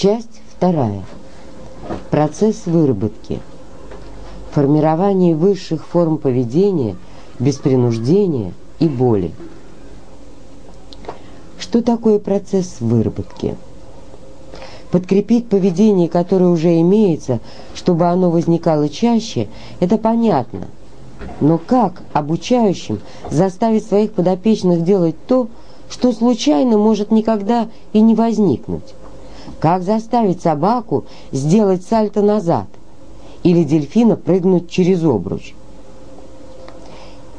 Часть вторая. Процесс выработки. Формирование высших форм поведения без принуждения и боли. Что такое процесс выработки? Подкрепить поведение, которое уже имеется, чтобы оно возникало чаще, это понятно. Но как обучающим заставить своих подопечных делать то, что случайно может никогда и не возникнуть? Как заставить собаку сделать сальто назад? Или дельфина прыгнуть через обруч?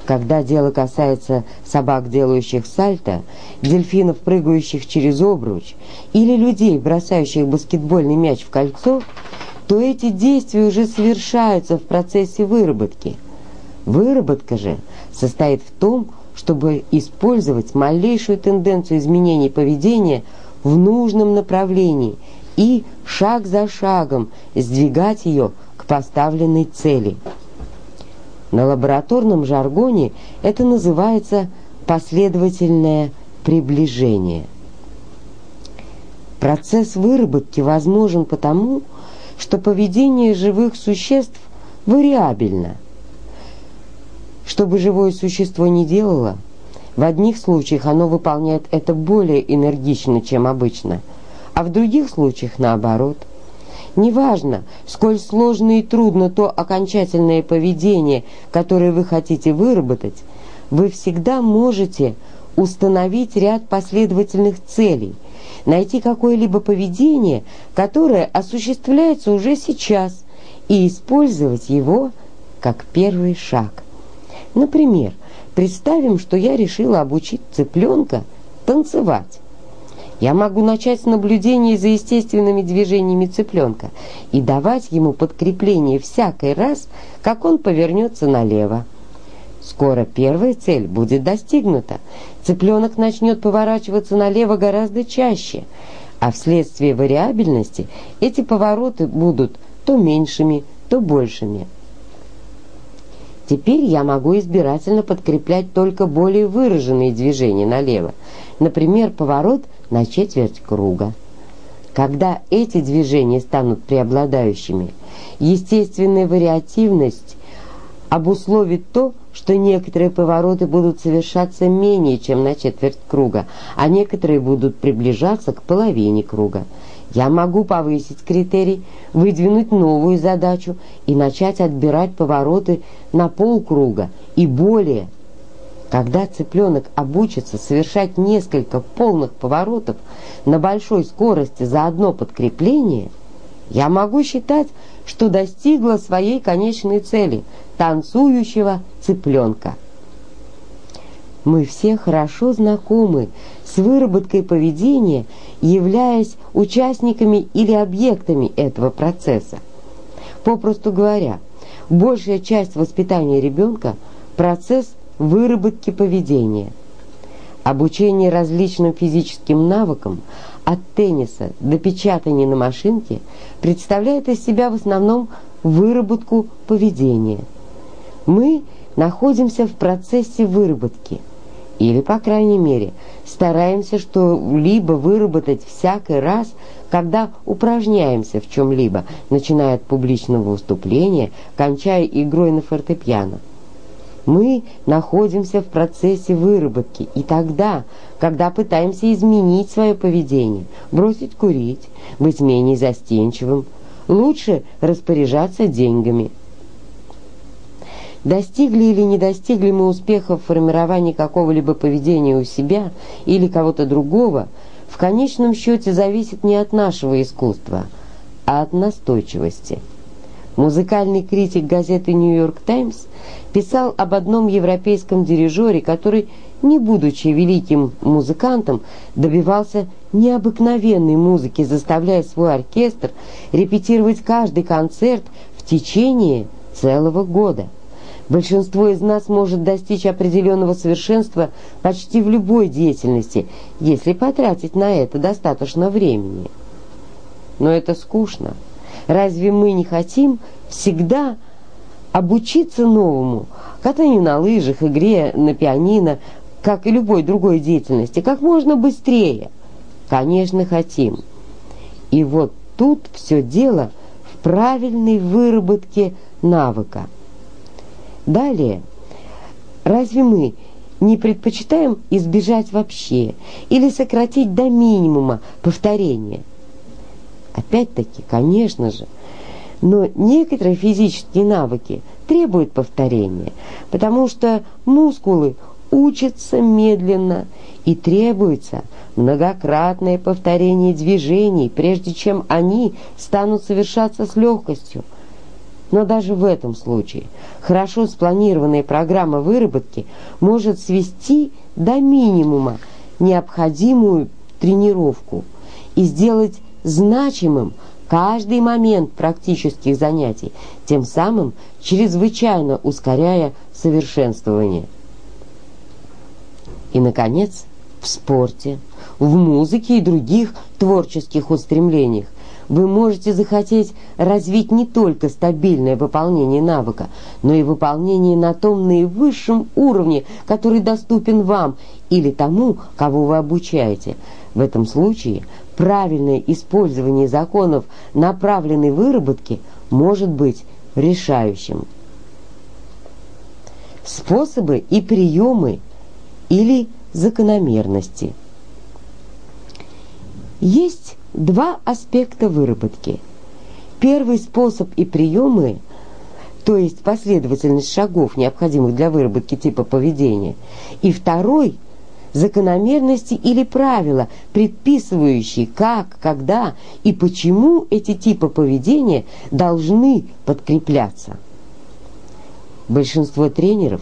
Когда дело касается собак, делающих сальто, дельфинов, прыгающих через обруч, или людей, бросающих баскетбольный мяч в кольцо, то эти действия уже совершаются в процессе выработки. Выработка же состоит в том, чтобы использовать малейшую тенденцию изменений поведения в нужном направлении и шаг за шагом сдвигать ее к поставленной цели. На лабораторном жаргоне это называется последовательное приближение. Процесс выработки возможен потому, что поведение живых существ вариабельно. Что бы живое существо ни делало, в одних случаях оно выполняет это более энергично, чем обычно, а в других случаях наоборот – Неважно, сколь сложно и трудно то окончательное поведение, которое вы хотите выработать, вы всегда можете установить ряд последовательных целей, найти какое-либо поведение, которое осуществляется уже сейчас, и использовать его как первый шаг. Например, представим, что я решила обучить цыпленка танцевать. Я могу начать с наблюдения за естественными движениями цыпленка и давать ему подкрепление всякий раз, как он повернется налево. Скоро первая цель будет достигнута. Цыпленок начнет поворачиваться налево гораздо чаще, а вследствие вариабельности эти повороты будут то меньшими, то большими. Теперь я могу избирательно подкреплять только более выраженные движения налево, например, поворот на четверть круга. Когда эти движения станут преобладающими, естественная вариативность обусловит то, что некоторые повороты будут совершаться менее, чем на четверть круга, а некоторые будут приближаться к половине круга. Я могу повысить критерий, выдвинуть новую задачу и начать отбирать повороты на полкруга и более – когда цыпленок обучится совершать несколько полных поворотов на большой скорости за одно подкрепление, я могу считать, что достигла своей конечной цели – танцующего цыпленка. Мы все хорошо знакомы с выработкой поведения, являясь участниками или объектами этого процесса. Попросту говоря, большая часть воспитания ребенка – процесс выработки поведения. Обучение различным физическим навыкам от тенниса до печатания на машинке представляет из себя в основном выработку поведения. Мы находимся в процессе выработки или, по крайней мере, стараемся что-либо выработать всякий раз, когда упражняемся в чем-либо, начиная от публичного выступления, кончая игрой на фортепиано. Мы находимся в процессе выработки, и тогда, когда пытаемся изменить свое поведение, бросить курить, быть менее застенчивым, лучше распоряжаться деньгами. Достигли или не достигли мы успеха в формировании какого-либо поведения у себя или кого-то другого, в конечном счете зависит не от нашего искусства, а от настойчивости. Музыкальный критик газеты «Нью-Йорк Таймс» писал об одном европейском дирижере, который, не будучи великим музыкантом, добивался необыкновенной музыки, заставляя свой оркестр репетировать каждый концерт в течение целого года. Большинство из нас может достичь определенного совершенства почти в любой деятельности, если потратить на это достаточно времени. Но это скучно. Разве мы не хотим всегда обучиться новому, катанию на лыжах, игре на пианино, как и любой другой деятельности, как можно быстрее. Конечно, хотим. И вот тут все дело в правильной выработке навыка. Далее, разве мы не предпочитаем избежать вообще или сократить до минимума повторения? Опять-таки, конечно же, но некоторые физические навыки требуют повторения, потому что мускулы учатся медленно и требуется многократное повторение движений, прежде чем они станут совершаться с легкостью. Но даже в этом случае хорошо спланированная программа выработки может свести до минимума необходимую тренировку и сделать значимым каждый момент практических занятий, тем самым чрезвычайно ускоряя совершенствование. И, наконец, в спорте, в музыке и других творческих устремлениях вы можете захотеть развить не только стабильное выполнение навыка, но и выполнение на том наивысшем уровне, который доступен вам или тому, кого вы обучаете. В этом случае правильное использование законов направленной выработки может быть решающим. Способы и приемы или закономерности. Есть два аспекта выработки. Первый способ и приемы, то есть последовательность шагов, необходимых для выработки типа поведения, и второй – закономерности или правила, предписывающие, как, когда и почему эти типы поведения должны подкрепляться. Большинство тренеров,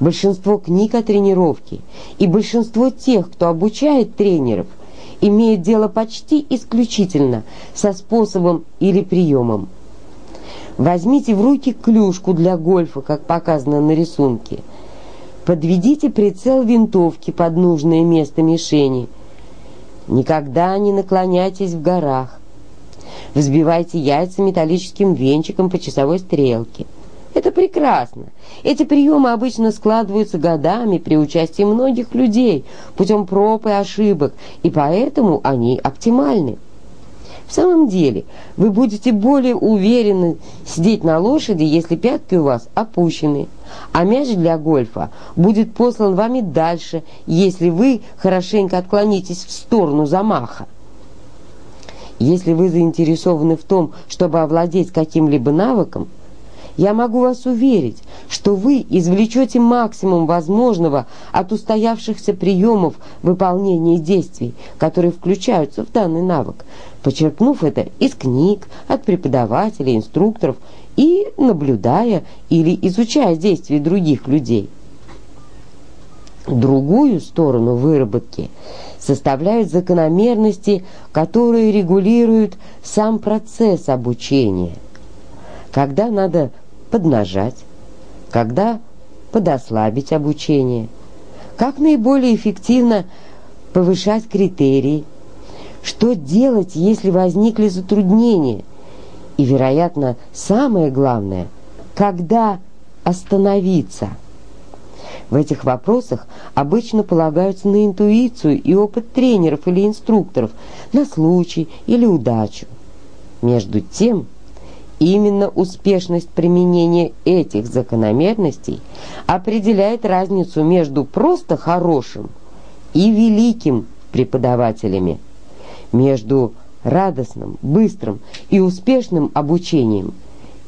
большинство книг о тренировке и большинство тех, кто обучает тренеров – имеет дело почти исключительно со способом или приемом. Возьмите в руки клюшку для гольфа, как показано на рисунке. Подведите прицел винтовки под нужное место мишени. Никогда не наклоняйтесь в горах. Взбивайте яйца металлическим венчиком по часовой стрелке. Это прекрасно. Эти приемы обычно складываются годами при участии многих людей путем проб и ошибок, и поэтому они оптимальны. В самом деле, вы будете более уверенно сидеть на лошади, если пятки у вас опущены, а мяч для гольфа будет послан вами дальше, если вы хорошенько отклонитесь в сторону замаха. Если вы заинтересованы в том, чтобы овладеть каким-либо навыком, я могу вас уверить, что вы извлечете максимум возможного от устоявшихся приемов выполнения действий, которые включаются в данный навык, почерпнув это из книг, от преподавателей, инструкторов и наблюдая или изучая действия других людей. Другую сторону выработки составляют закономерности, которые регулируют сам процесс обучения. Когда надо поднажать, когда подослабить обучение, как наиболее эффективно повышать критерии, что делать, если возникли затруднения, и, вероятно, самое главное, когда остановиться. В этих вопросах обычно полагаются на интуицию и опыт тренеров или инструкторов, на случай или удачу. Между тем, Именно успешность применения этих закономерностей определяет разницу между просто хорошим и великим преподавателями, между радостным, быстрым и успешным обучением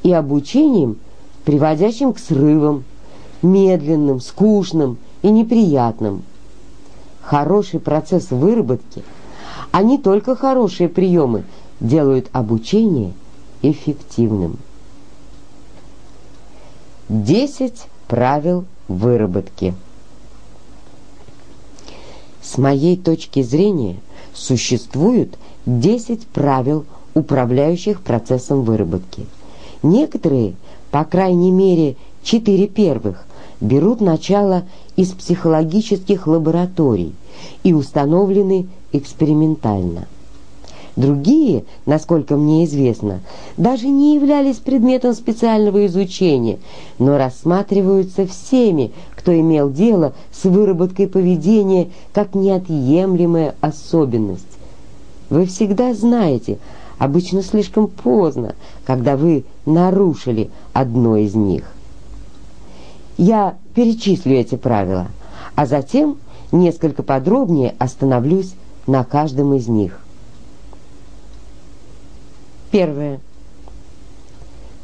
и обучением, приводящим к срывам, медленным, скучным и неприятным. Хороший процесс выработки, а не только хорошие приемы, делают обучение – эффективным. 10 правил выработки. С моей точки зрения существуют 10 правил, управляющих процессом выработки. Некоторые, по крайней мере, четыре первых, берут начало из психологических лабораторий и установлены экспериментально. Другие, насколько мне известно, даже не являлись предметом специального изучения, но рассматриваются всеми, кто имел дело с выработкой поведения как неотъемлемая особенность. Вы всегда знаете, обычно слишком поздно, когда вы нарушили одно из них. Я перечислю эти правила, а затем несколько подробнее остановлюсь на каждом из них. Первое.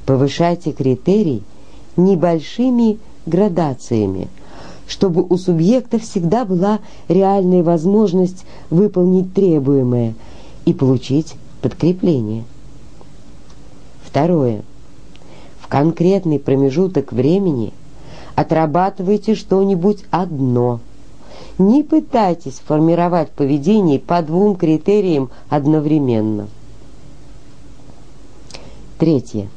Повышайте критерий небольшими градациями, чтобы у субъекта всегда была реальная возможность выполнить требуемое и получить подкрепление. Второе. В конкретный промежуток времени отрабатывайте что-нибудь одно. Не пытайтесь формировать поведение по двум критериям одновременно. Третье.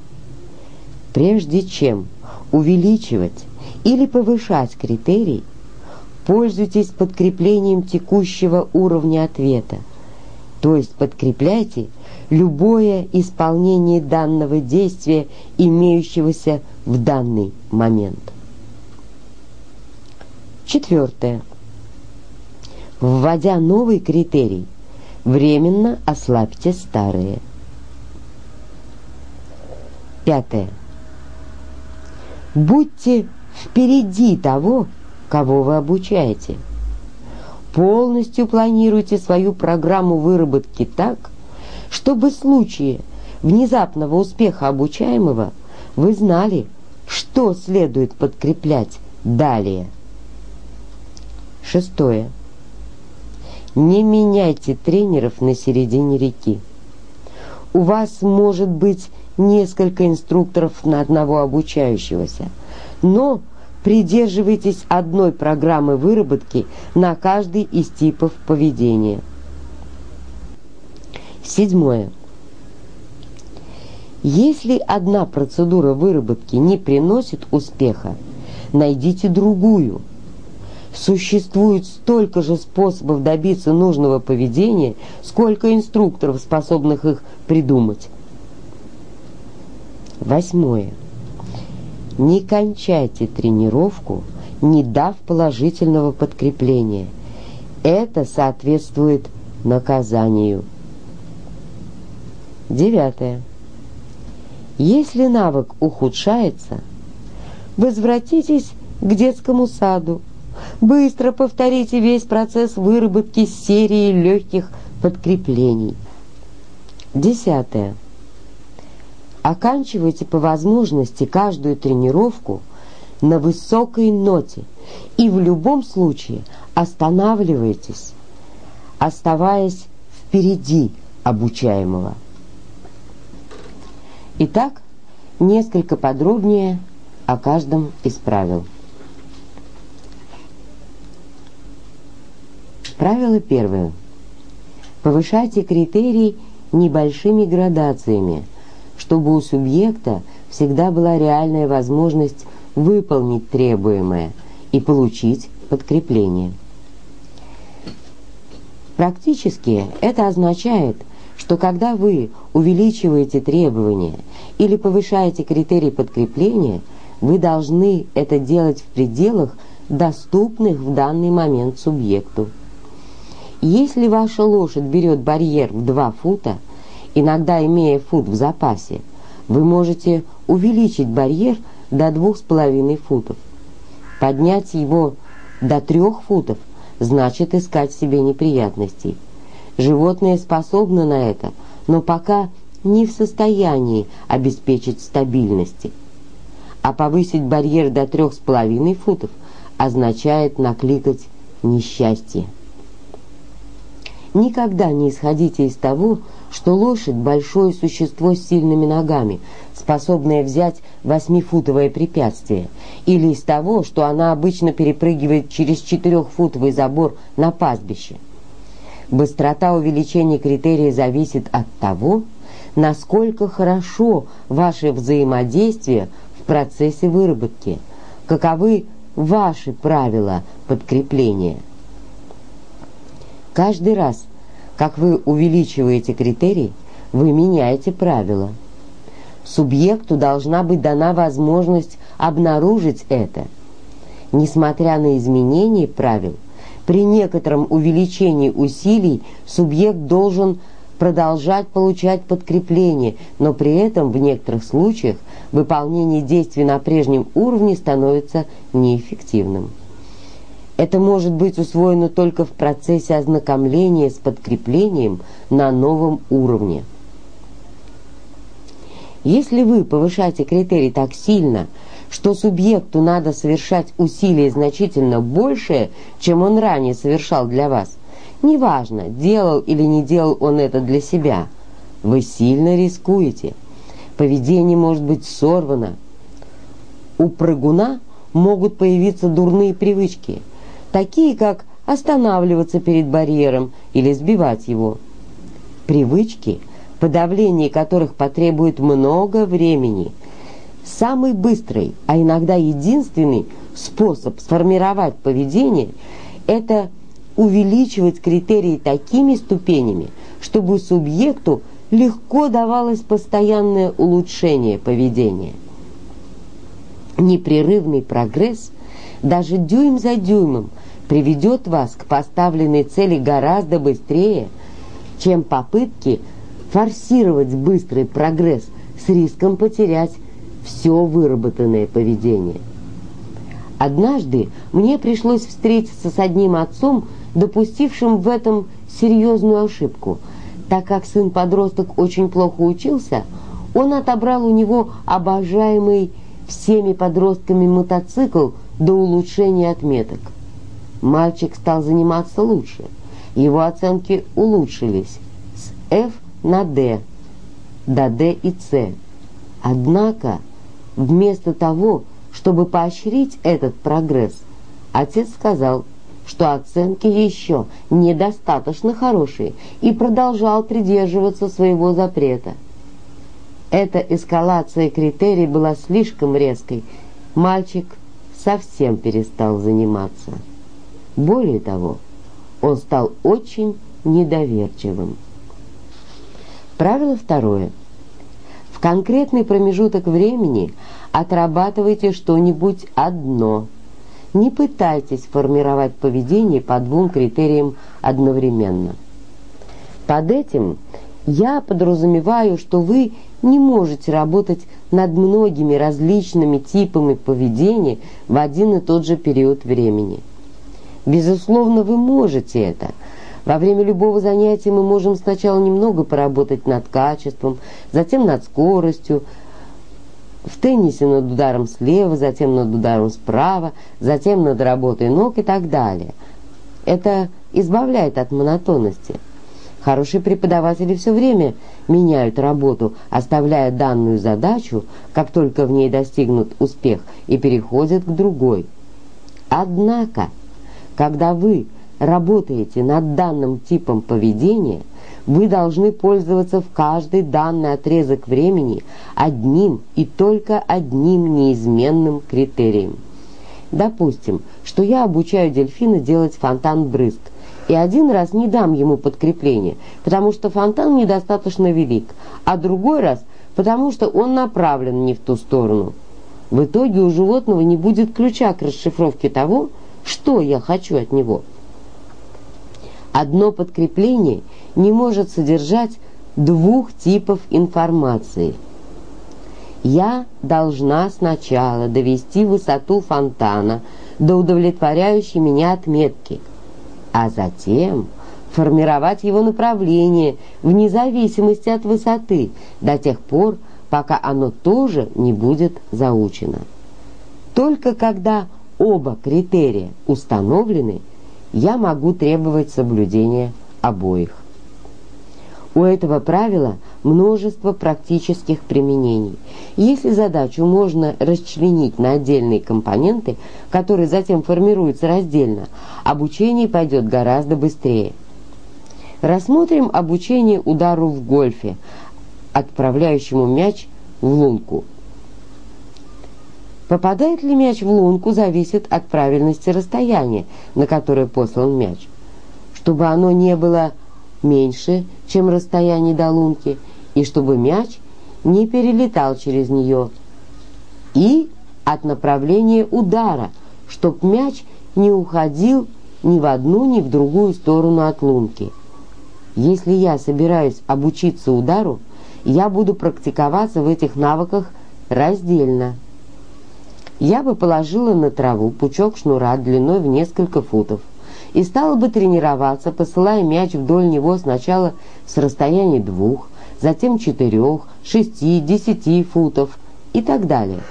Прежде чем увеличивать или повышать критерий, пользуйтесь подкреплением текущего уровня ответа, то есть подкрепляйте любое исполнение данного действия, имеющегося в данный момент. Четвертое. Вводя новый критерий, временно ослабьте старые. Пятое. Будьте впереди того, кого вы обучаете. Полностью планируйте свою программу выработки так, чтобы в случае внезапного успеха обучаемого вы знали, что следует подкреплять далее. Шестое. Не меняйте тренеров на середине реки. У вас может быть несколько инструкторов на одного обучающегося, но придерживайтесь одной программы выработки на каждый из типов поведения. Седьмое. Если одна процедура выработки не приносит успеха, найдите другую. Существует столько же способов добиться нужного поведения, сколько инструкторов, способных их придумать. Восьмое. Не кончайте тренировку, не дав положительного подкрепления. Это соответствует наказанию. Девятое. Если навык ухудшается, возвратитесь к детскому саду. Быстро повторите весь процесс выработки серии легких подкреплений. Десятое. Оканчивайте по возможности каждую тренировку на высокой ноте и в любом случае останавливайтесь, оставаясь впереди обучаемого. Итак, несколько подробнее о каждом из правил. Правило первое. Повышайте критерий небольшими градациями – чтобы у субъекта всегда была реальная возможность выполнить требуемое и получить подкрепление. Практически это означает, что когда вы увеличиваете требования или повышаете критерий подкрепления, вы должны это делать в пределах, доступных в данный момент субъекту. Если ваша лошадь берет барьер в 2 фута – иногда имея фут в запасе, вы можете увеличить барьер до двух с половиной футов. Поднять его до трех футов значит искать себе неприятностей. Животное способно на это, но пока не в состоянии обеспечить стабильности. А повысить барьер до трех с половиной футов означает накликать несчастье. Никогда не исходите из того, что лошадь – большое существо с сильными ногами, способное взять восьмифутовое препятствие, или из того, что она обычно перепрыгивает через четырехфутовый забор на пастбище. Быстрота увеличения критерия зависит от того, насколько хорошо ваше взаимодействие в процессе выработки, каковы ваши правила подкрепления. Каждый раз, как вы увеличиваете критерий, вы меняете правила. Субъекту должна быть дана возможность обнаружить это. Несмотря на изменение правил, при некотором увеличении усилий субъект должен продолжать получать подкрепление, но при этом в некоторых случаях выполнение действий на прежнем уровне становится неэффективным. Это может быть усвоено только в процессе ознакомления с подкреплением на новом уровне. Если вы повышаете критерий так сильно, что субъекту надо совершать усилия значительно большее, чем он ранее совершал для вас, неважно, делал или не делал он это для себя, вы сильно рискуете. Поведение может быть сорвано. У прыгуна могут появиться дурные привычки, такие как останавливаться перед барьером или сбивать его. Привычки, подавление которых потребует много времени – Самый быстрый, а иногда единственный способ сформировать поведение – это увеличивать критерии такими ступенями, чтобы субъекту легко давалось постоянное улучшение поведения. Непрерывный прогресс, даже дюйм за дюймом, приведет вас к поставленной цели гораздо быстрее, чем попытки форсировать быстрый прогресс с риском потерять все выработанное поведение. Однажды мне пришлось встретиться с одним отцом, допустившим в этом серьезную ошибку. Так как сын-подросток очень плохо учился, он отобрал у него обожаемый всеми подростками мотоцикл до улучшения отметок. Мальчик стал заниматься лучше. Его оценки улучшились с F на D до D и C. Однако Вместо того, чтобы поощрить этот прогресс, отец сказал, что оценки еще недостаточно хорошие и продолжал придерживаться своего запрета. Эта эскалация критерий была слишком резкой. Мальчик совсем перестал заниматься. Более того, он стал очень недоверчивым. Правило второе – конкретный промежуток времени отрабатывайте что-нибудь одно. Не пытайтесь формировать поведение по двум критериям одновременно. Под этим я подразумеваю, что вы не можете работать над многими различными типами поведения в один и тот же период времени. Безусловно, вы можете это – во время любого занятия мы можем сначала немного поработать над качеством, затем над скоростью, в теннисе над ударом слева, затем над ударом справа, затем над работой ног и так далее. Это избавляет от монотонности. Хорошие преподаватели все время меняют работу, оставляя данную задачу, как только в ней достигнут успех, и переходят к другой. Однако, когда вы работаете над данным типом поведения, вы должны пользоваться в каждый данный отрезок времени одним и только одним неизменным критерием. Допустим, что я обучаю дельфина делать фонтан-брызг, и один раз не дам ему подкрепление, потому что фонтан недостаточно велик, а другой раз, потому что он направлен не в ту сторону. В итоге у животного не будет ключа к расшифровке того, что я хочу от него – Одно подкрепление не может содержать двух типов информации. Я должна сначала довести высоту фонтана до удовлетворяющей меня отметки, а затем формировать его направление вне зависимости от высоты до тех пор, пока оно тоже не будет заучено. Только когда оба критерия установлены – я могу требовать соблюдения обоих. У этого правила множество практических применений. Если задачу можно расчленить на отдельные компоненты, которые затем формируются раздельно, обучение пойдет гораздо быстрее. Рассмотрим обучение удару в гольфе, отправляющему мяч в лунку. Попадает ли мяч в лунку, зависит от правильности расстояния, на которое послан мяч. Чтобы оно не было меньше, чем расстояние до лунки, и чтобы мяч не перелетал через нее. И от направления удара, чтоб мяч не уходил ни в одну, ни в другую сторону от лунки. Если я собираюсь обучиться удару, я буду практиковаться в этих навыках раздельно. Я бы положила на траву пучок шнура длиной в несколько футов и стала бы тренироваться, посылая мяч вдоль него сначала с расстояния двух, затем четырех, шести, десяти футов и так далее.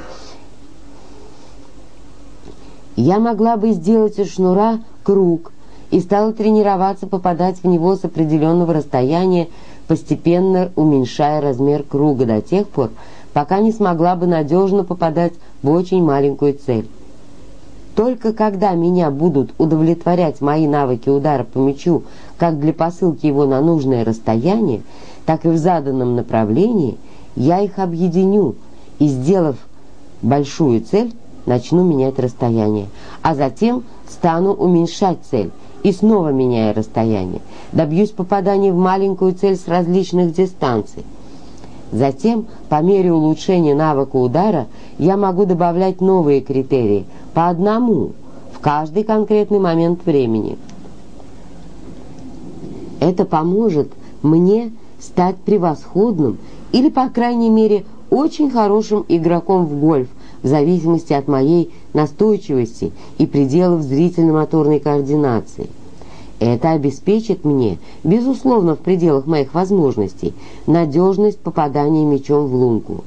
Я могла бы сделать из шнура круг и стала тренироваться попадать в него с определенного расстояния, постепенно уменьшая размер круга до тех пор, пока не смогла бы надежно попадать в очень маленькую цель. Только когда меня будут удовлетворять мои навыки удара по мячу как для посылки его на нужное расстояние, так и в заданном направлении, я их объединю и, сделав большую цель, начну менять расстояние, а затем стану уменьшать цель и снова меняя расстояние, добьюсь попадания в маленькую цель с различных дистанций. Затем, по мере улучшения навыка удара, я могу добавлять новые критерии, по одному, в каждый конкретный момент времени. Это поможет мне стать превосходным или, по крайней мере, очень хорошим игроком в гольф, в зависимости от моей настойчивости и пределов зрительно-моторной координации. Это обеспечит мне, безусловно, в пределах моих возможностей, надежность попадания мячом в лунку.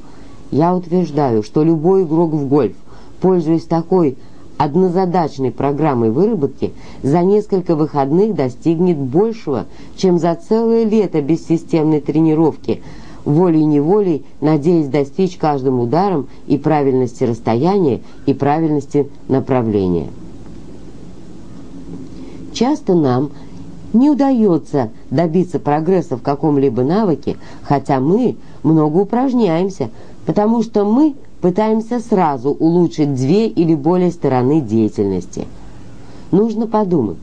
Я утверждаю, что любой игрок в гольф, пользуясь такой однозадачной программой выработки, за несколько выходных достигнет большего, чем за целое лето бессистемной тренировки, волей-неволей надеясь достичь каждым ударом и правильности расстояния, и правильности направления. Часто нам не удается добиться прогресса в каком-либо навыке, хотя мы много упражняемся, потому что мы пытаемся сразу улучшить две или более стороны деятельности. Нужно подумать,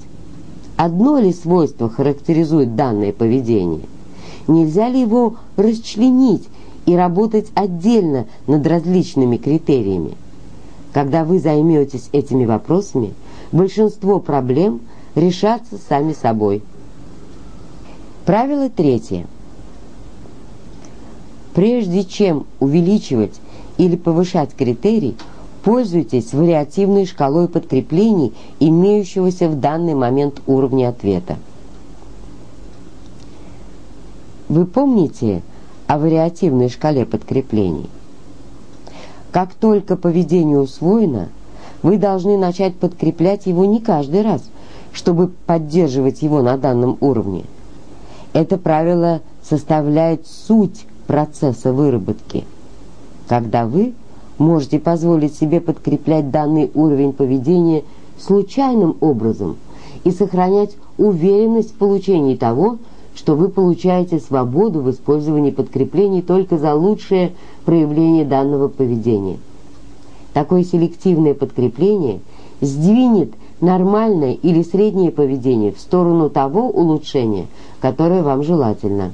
одно ли свойство характеризует данное поведение? Нельзя ли его расчленить и работать отдельно над различными критериями? Когда вы займетесь этими вопросами, большинство проблем – решаться сами собой. Правило третье. Прежде чем увеличивать или повышать критерий, пользуйтесь вариативной шкалой подкреплений, имеющегося в данный момент уровня ответа. Вы помните о вариативной шкале подкреплений? Как только поведение усвоено, вы должны начать подкреплять его не каждый раз – чтобы поддерживать его на данном уровне. Это правило составляет суть процесса выработки. Когда вы можете позволить себе подкреплять данный уровень поведения случайным образом и сохранять уверенность в получении того, что вы получаете свободу в использовании подкреплений только за лучшее проявление данного поведения. Такое селективное подкрепление сдвинет нормальное или среднее поведение в сторону того улучшения, которое вам желательно.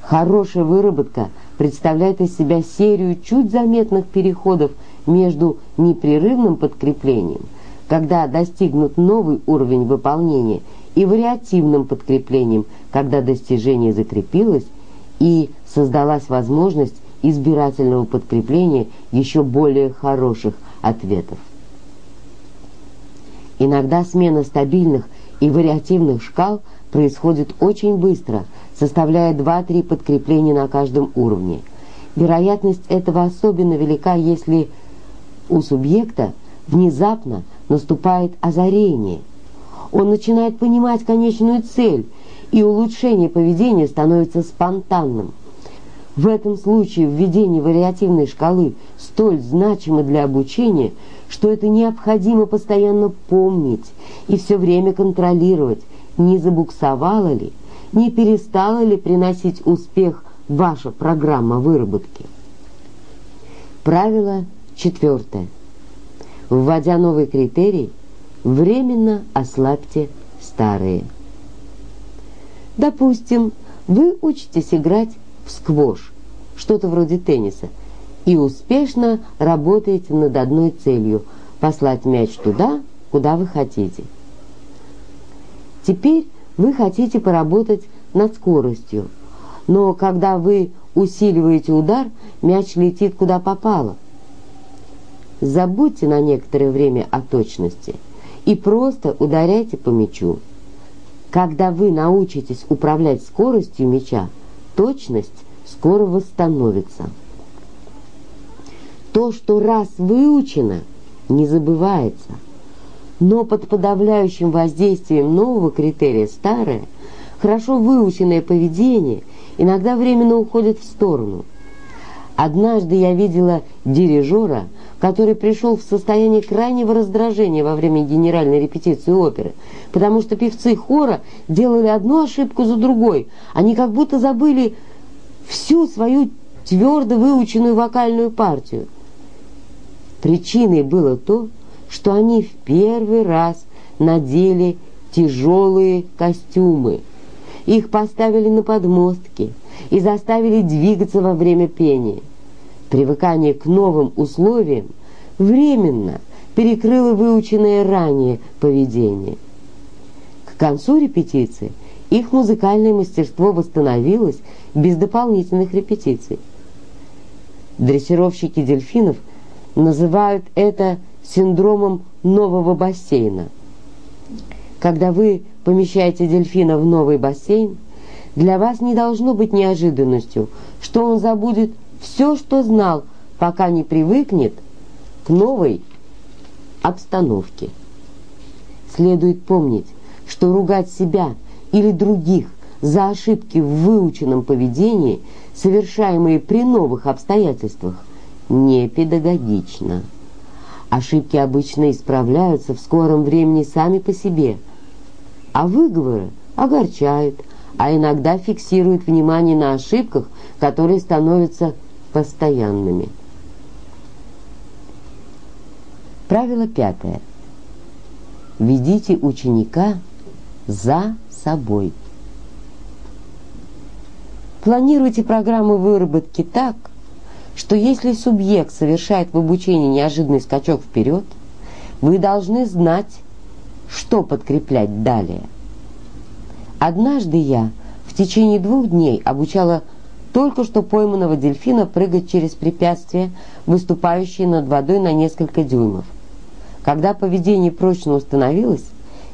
Хорошая выработка представляет из себя серию чуть заметных переходов между непрерывным подкреплением, когда достигнут новый уровень выполнения, и вариативным подкреплением, когда достижение закрепилось и создалась возможность избирательного подкрепления еще более хороших ответов. Иногда смена стабильных и вариативных шкал происходит очень быстро, составляя 2-3 подкрепления на каждом уровне. Вероятность этого особенно велика, если у субъекта внезапно наступает озарение. Он начинает понимать конечную цель, и улучшение поведения становится спонтанным. В этом случае введение вариативной шкалы столь значимо для обучения, что это необходимо постоянно помнить и все время контролировать, не забуксовала ли, не перестала ли приносить успех ваша программа выработки. Правило четвертое. Вводя новый критерий, временно ослабьте старые. Допустим, вы учитесь играть в сквош, что-то вроде тенниса, и успешно работаете над одной целью – послать мяч туда, куда вы хотите. Теперь вы хотите поработать над скоростью, но когда вы усиливаете удар, мяч летит куда попало. Забудьте на некоторое время о точности и просто ударяйте по мячу. Когда вы научитесь управлять скоростью мяча, точность скоро восстановится. То, что раз выучено, не забывается. Но под подавляющим воздействием нового критерия старое, хорошо выученное поведение иногда временно уходит в сторону. Однажды я видела дирижера, который пришел в состояние крайнего раздражения во время генеральной репетиции оперы, потому что певцы хора делали одну ошибку за другой. Они как будто забыли всю свою твердо выученную вокальную партию. Причиной было то, что они в первый раз надели тяжелые костюмы. Их поставили на подмостки и заставили двигаться во время пения. Привыкание к новым условиям временно перекрыло выученное ранее поведение. К концу репетиции их музыкальное мастерство восстановилось без дополнительных репетиций. Дрессировщики дельфинов – называют это синдромом нового бассейна. Когда вы помещаете дельфина в новый бассейн, для вас не должно быть неожиданностью, что он забудет все, что знал, пока не привыкнет к новой обстановке. Следует помнить, что ругать себя или других за ошибки в выученном поведении, совершаемые при новых обстоятельствах, не педагогично. Ошибки обычно исправляются в скором времени сами по себе, а выговоры огорчают, а иногда фиксируют внимание на ошибках, которые становятся постоянными. Правило пятое. Ведите ученика за собой. Планируйте программу выработки так, что если субъект совершает в обучении неожиданный скачок вперед, вы должны знать, что подкреплять далее. Однажды я в течение двух дней обучала только что пойманного дельфина прыгать через препятствия, выступающие над водой на несколько дюймов. Когда поведение прочно установилось,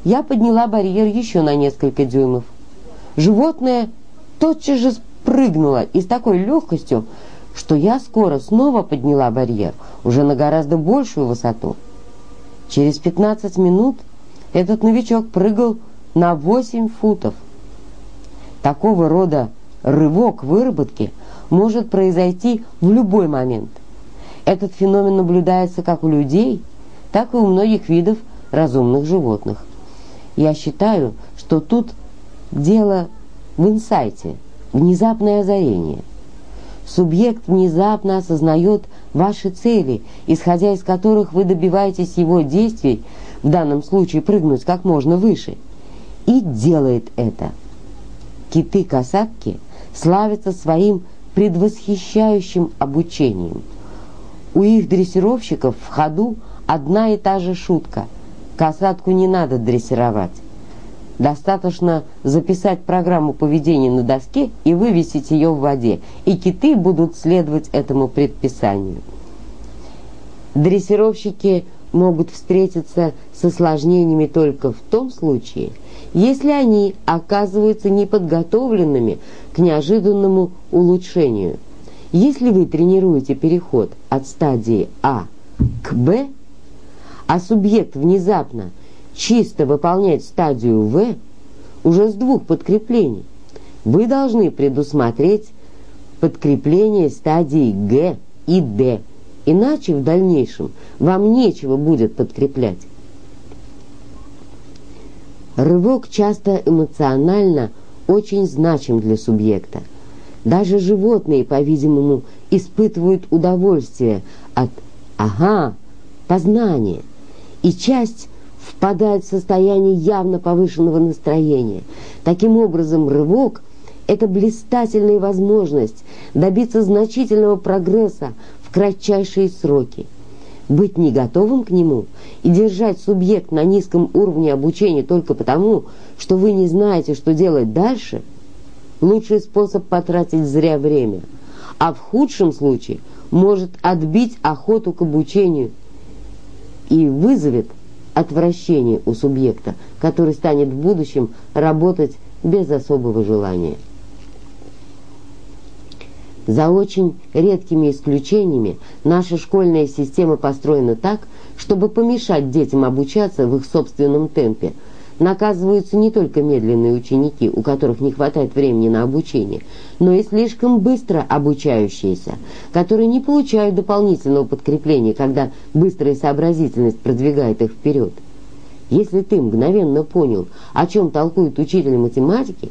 я подняла барьер еще на несколько дюймов. Животное тотчас же спрыгнуло и с такой легкостью, что я скоро снова подняла барьер, уже на гораздо большую высоту. Через 15 минут этот новичок прыгал на 8 футов. Такого рода рывок выработки может произойти в любой момент. Этот феномен наблюдается как у людей, так и у многих видов разумных животных. Я считаю, что тут дело в инсайте, внезапное озарение. Субъект внезапно осознает ваши цели, исходя из которых вы добиваетесь его действий, в данном случае прыгнуть как можно выше, и делает это. Киты-касатки славятся своим предвосхищающим обучением. У их дрессировщиков в ходу одна и та же шутка. Касатку не надо дрессировать. Достаточно записать программу поведения на доске и вывесить ее в воде, и киты будут следовать этому предписанию. Дрессировщики могут встретиться с осложнениями только в том случае, если они оказываются неподготовленными к неожиданному улучшению. Если вы тренируете переход от стадии А к Б, а субъект внезапно чисто выполнять стадию В уже с двух подкреплений, вы должны предусмотреть подкрепление стадии Г и Д, иначе в дальнейшем вам нечего будет подкреплять. Рывок часто эмоционально очень значим для субъекта. Даже животные, по-видимому, испытывают удовольствие от «ага» познания, и часть впадает в состояние явно повышенного настроения. Таким образом, рывок – это блистательная возможность добиться значительного прогресса в кратчайшие сроки. Быть не готовым к нему и держать субъект на низком уровне обучения только потому, что вы не знаете, что делать дальше, лучший способ потратить зря время, а в худшем случае может отбить охоту к обучению и вызовет отвращение у субъекта, который станет в будущем работать без особого желания. За очень редкими исключениями наша школьная система построена так, чтобы помешать детям обучаться в их собственном темпе. Наказываются не только медленные ученики, у которых не хватает времени на обучение, но и слишком быстро обучающиеся, которые не получают дополнительного подкрепления, когда быстрая сообразительность продвигает их вперед. Если ты мгновенно понял, о чем толкует учитель математики,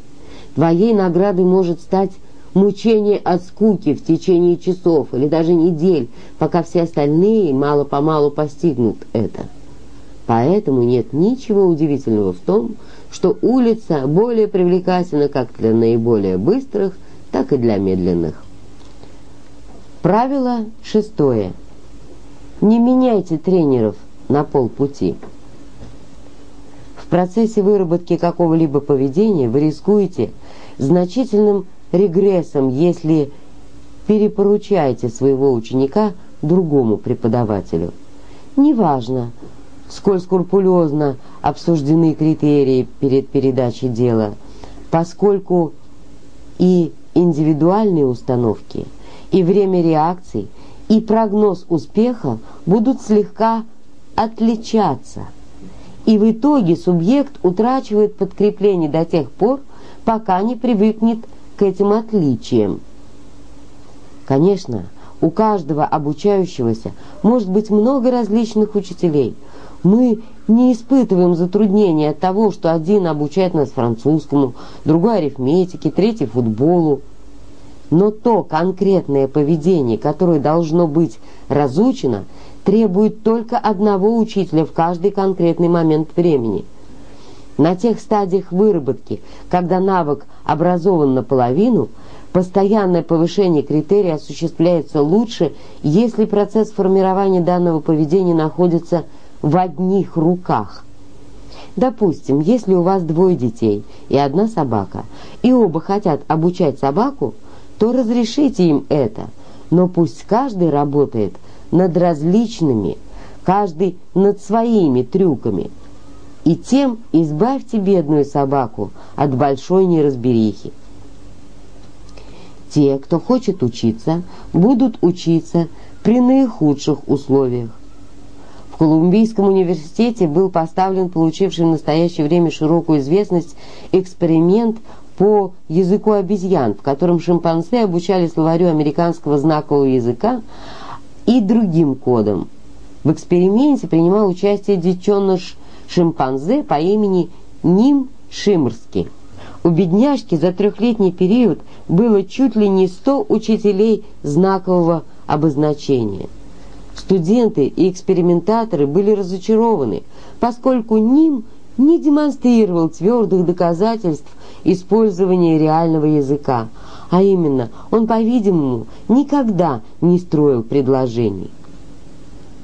твоей наградой может стать мучение от скуки в течение часов или даже недель, пока все остальные мало-помалу постигнут это. Поэтому нет ничего удивительного в том, что улица более привлекательна как для наиболее быстрых, так и для медленных. Правило шестое. Не меняйте тренеров на полпути. В процессе выработки какого-либо поведения вы рискуете значительным регрессом, если перепоручаете своего ученика другому преподавателю. Неважно, сколь скрупулезно обсуждены критерии перед передачей дела, поскольку и индивидуальные установки, и время реакций, и прогноз успеха будут слегка отличаться. И в итоге субъект утрачивает подкрепление до тех пор, пока не привыкнет к этим отличиям. Конечно, у каждого обучающегося может быть много различных учителей. Мы не испытываем затруднений от того, что один обучает нас французскому, другой арифметике, третий футболу. Но то конкретное поведение, которое должно быть разучено, требует только одного учителя в каждый конкретный момент времени – на тех стадиях выработки, когда навык образован наполовину, постоянное повышение критерия осуществляется лучше, если процесс формирования данного поведения находится в одних руках. Допустим, если у вас двое детей и одна собака, и оба хотят обучать собаку, то разрешите им это, но пусть каждый работает над различными, каждый над своими трюками – и тем избавьте бедную собаку от большой неразберихи. Те, кто хочет учиться, будут учиться при наихудших условиях. В Колумбийском университете был поставлен получивший в настоящее время широкую известность эксперимент по языку обезьян, в котором шимпанзе обучали словарю американского знакового языка и другим кодам. В эксперименте принимал участие детеныш шимпанзе по имени Ним Шимрский. У бедняжки за трехлетний период было чуть ли не сто учителей знакового обозначения. Студенты и экспериментаторы были разочарованы, поскольку Ним не демонстрировал твердых доказательств использования реального языка, а именно, он, по-видимому, никогда не строил предложений.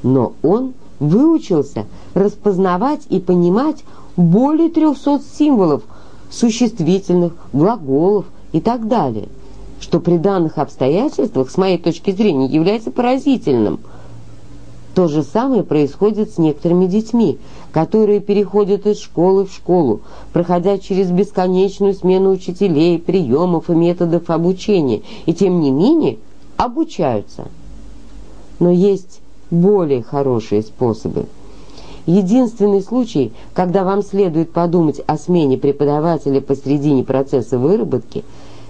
Но он выучился распознавать и понимать более 300 символов, существительных, глаголов и так далее, что при данных обстоятельствах, с моей точки зрения, является поразительным. То же самое происходит с некоторыми детьми, которые переходят из школы в школу, проходя через бесконечную смену учителей, приемов и методов обучения, и тем не менее обучаются. Но есть более хорошие способы. Единственный случай, когда вам следует подумать о смене преподавателя посредине процесса выработки,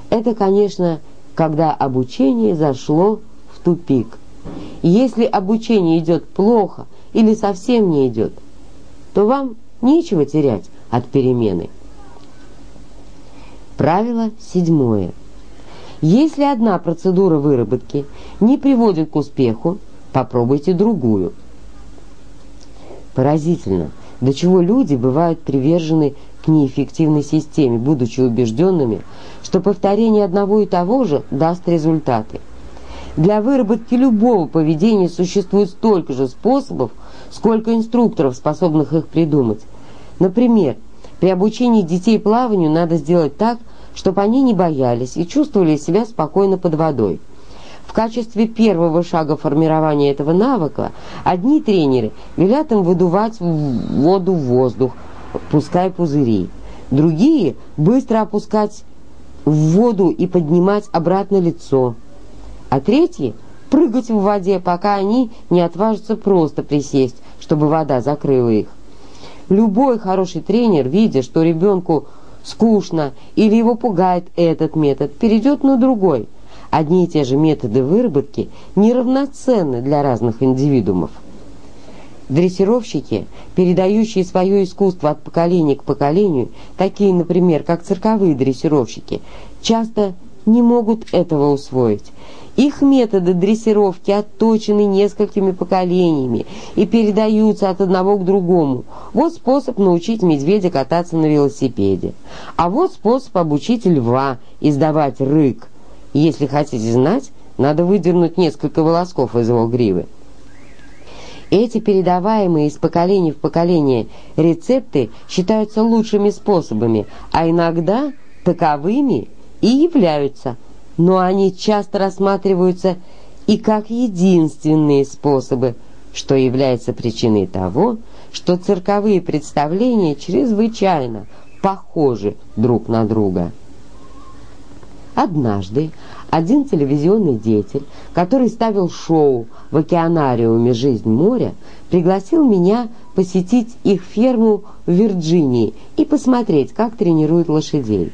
это, конечно, когда обучение зашло в тупик. Если обучение идет плохо или совсем не идет, то вам нечего терять от перемены. Правило седьмое. Если одна процедура выработки не приводит к успеху, попробуйте другую. Поразительно, до чего люди бывают привержены к неэффективной системе, будучи убежденными, что повторение одного и того же даст результаты. Для выработки любого поведения существует столько же способов, сколько инструкторов, способных их придумать. Например, при обучении детей плаванию надо сделать так, чтобы они не боялись и чувствовали себя спокойно под водой. В качестве первого шага формирования этого навыка одни тренеры велят им выдувать в воду воздух, пуская пузыри. Другие – быстро опускать в воду и поднимать обратно лицо. А третьи – прыгать в воде, пока они не отважатся просто присесть, чтобы вода закрыла их. Любой хороший тренер, видя, что ребенку скучно или его пугает этот метод, перейдет на другой. Одни и те же методы выработки неравноценны для разных индивидуумов. Дрессировщики, передающие свое искусство от поколения к поколению, такие, например, как цирковые дрессировщики, часто не могут этого усвоить. Их методы дрессировки отточены несколькими поколениями и передаются от одного к другому. Вот способ научить медведя кататься на велосипеде. А вот способ обучить льва издавать рык. Если хотите знать, надо выдернуть несколько волосков из его гривы. Эти передаваемые из поколения в поколение рецепты считаются лучшими способами, а иногда таковыми и являются, но они часто рассматриваются и как единственные способы, что является причиной того, что цирковые представления чрезвычайно похожи друг на друга. Однажды один телевизионный деятель, который ставил шоу в океанариуме «Жизнь моря», пригласил меня посетить их ферму в Вирджинии и посмотреть, как тренируют лошадей.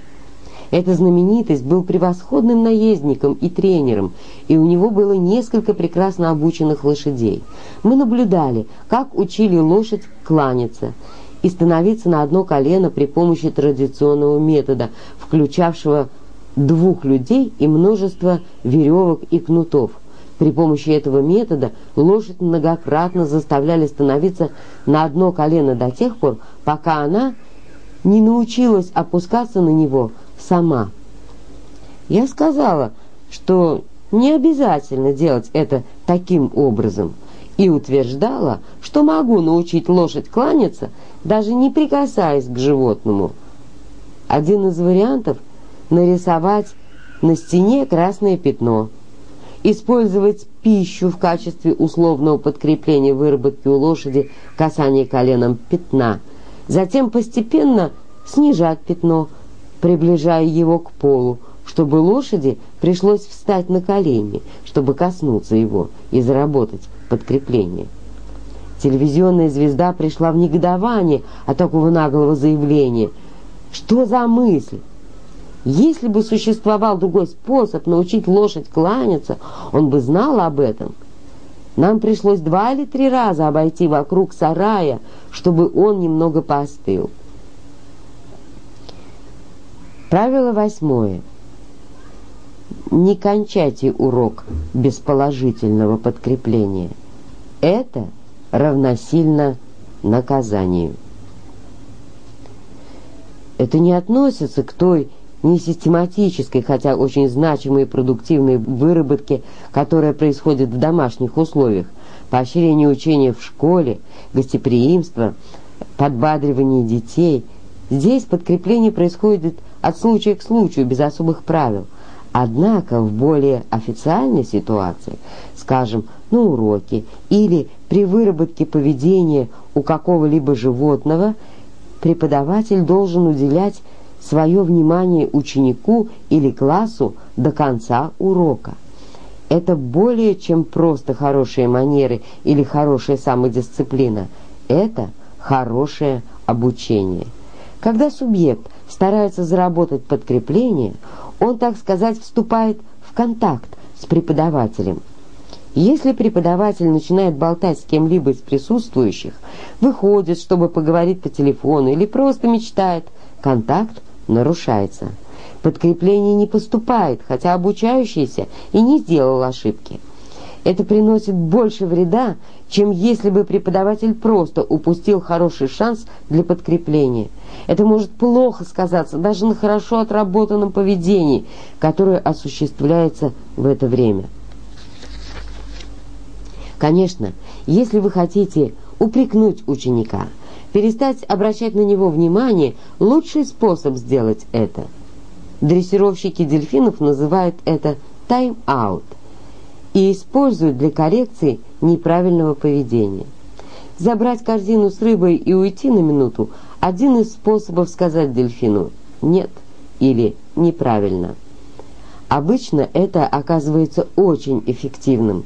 Эта знаменитость был превосходным наездником и тренером, и у него было несколько прекрасно обученных лошадей. Мы наблюдали, как учили лошадь кланяться и становиться на одно колено при помощи традиционного метода, включавшего двух людей и множество веревок и кнутов. При помощи этого метода лошадь многократно заставляли становиться на одно колено до тех пор, пока она не научилась опускаться на него сама. Я сказала, что не обязательно делать это таким образом, и утверждала, что могу научить лошадь кланяться, даже не прикасаясь к животному. Один из вариантов – нарисовать на стене красное пятно, использовать пищу в качестве условного подкрепления выработки у лошади касания коленом пятна, затем постепенно снижать пятно, приближая его к полу, чтобы лошади пришлось встать на колени, чтобы коснуться его и заработать подкрепление. Телевизионная звезда пришла в негодование от такого наглого заявления. Что за мысль? Если бы существовал другой способ научить лошадь кланяться, он бы знал об этом. Нам пришлось два или три раза обойти вокруг сарая, чтобы он немного поостыл. Правило восьмое. Не кончайте урок без положительного подкрепления. Это равносильно наказанию. Это не относится к той не систематической, хотя очень значимой и продуктивной выработки, которая происходит в домашних условиях, поощрение учения в школе, гостеприимство, подбадривание детей. Здесь подкрепление происходит от случая к случаю, без особых правил. Однако в более официальной ситуации, скажем, на уроке или при выработке поведения у какого-либо животного, преподаватель должен уделять свое внимание ученику или классу до конца урока. Это более чем просто хорошие манеры или хорошая самодисциплина. Это хорошее обучение. Когда субъект старается заработать подкрепление, он, так сказать, вступает в контакт с преподавателем. Если преподаватель начинает болтать с кем-либо из присутствующих, выходит, чтобы поговорить по телефону или просто мечтает, контакт нарушается. Подкрепление не поступает, хотя обучающийся и не сделал ошибки. Это приносит больше вреда, чем если бы преподаватель просто упустил хороший шанс для подкрепления. Это может плохо сказаться даже на хорошо отработанном поведении, которое осуществляется в это время. Конечно, если вы хотите упрекнуть ученика – Перестать обращать на него внимание – лучший способ сделать это. Дрессировщики дельфинов называют это тайм-аут и используют для коррекции неправильного поведения. Забрать корзину с рыбой и уйти на минуту – один из способов сказать дельфину «нет» или «неправильно». Обычно это оказывается очень эффективным.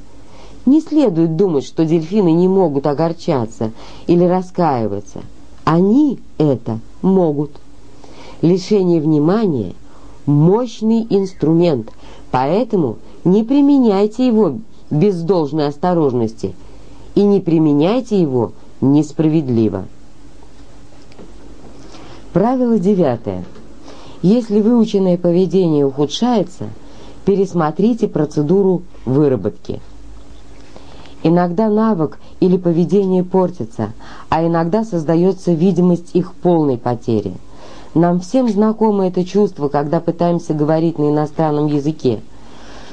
Не следует думать, что дельфины не могут огорчаться или раскаиваться. Они это могут. Лишение внимания – мощный инструмент, поэтому не применяйте его без должной осторожности и не применяйте его несправедливо. Правило девятое. Если выученное поведение ухудшается, пересмотрите процедуру выработки. Иногда навык или поведение портится, а иногда создается видимость их полной потери. Нам всем знакомо это чувство, когда пытаемся говорить на иностранном языке,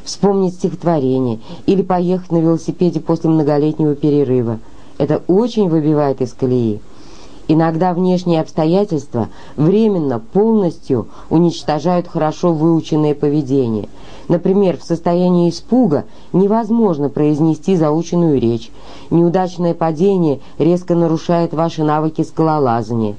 вспомнить стихотворение или поехать на велосипеде после многолетнего перерыва. Это очень выбивает из колеи. Иногда внешние обстоятельства временно, полностью уничтожают хорошо выученное поведение. Например, в состоянии испуга невозможно произнести заученную речь. Неудачное падение резко нарушает ваши навыки скалолазания.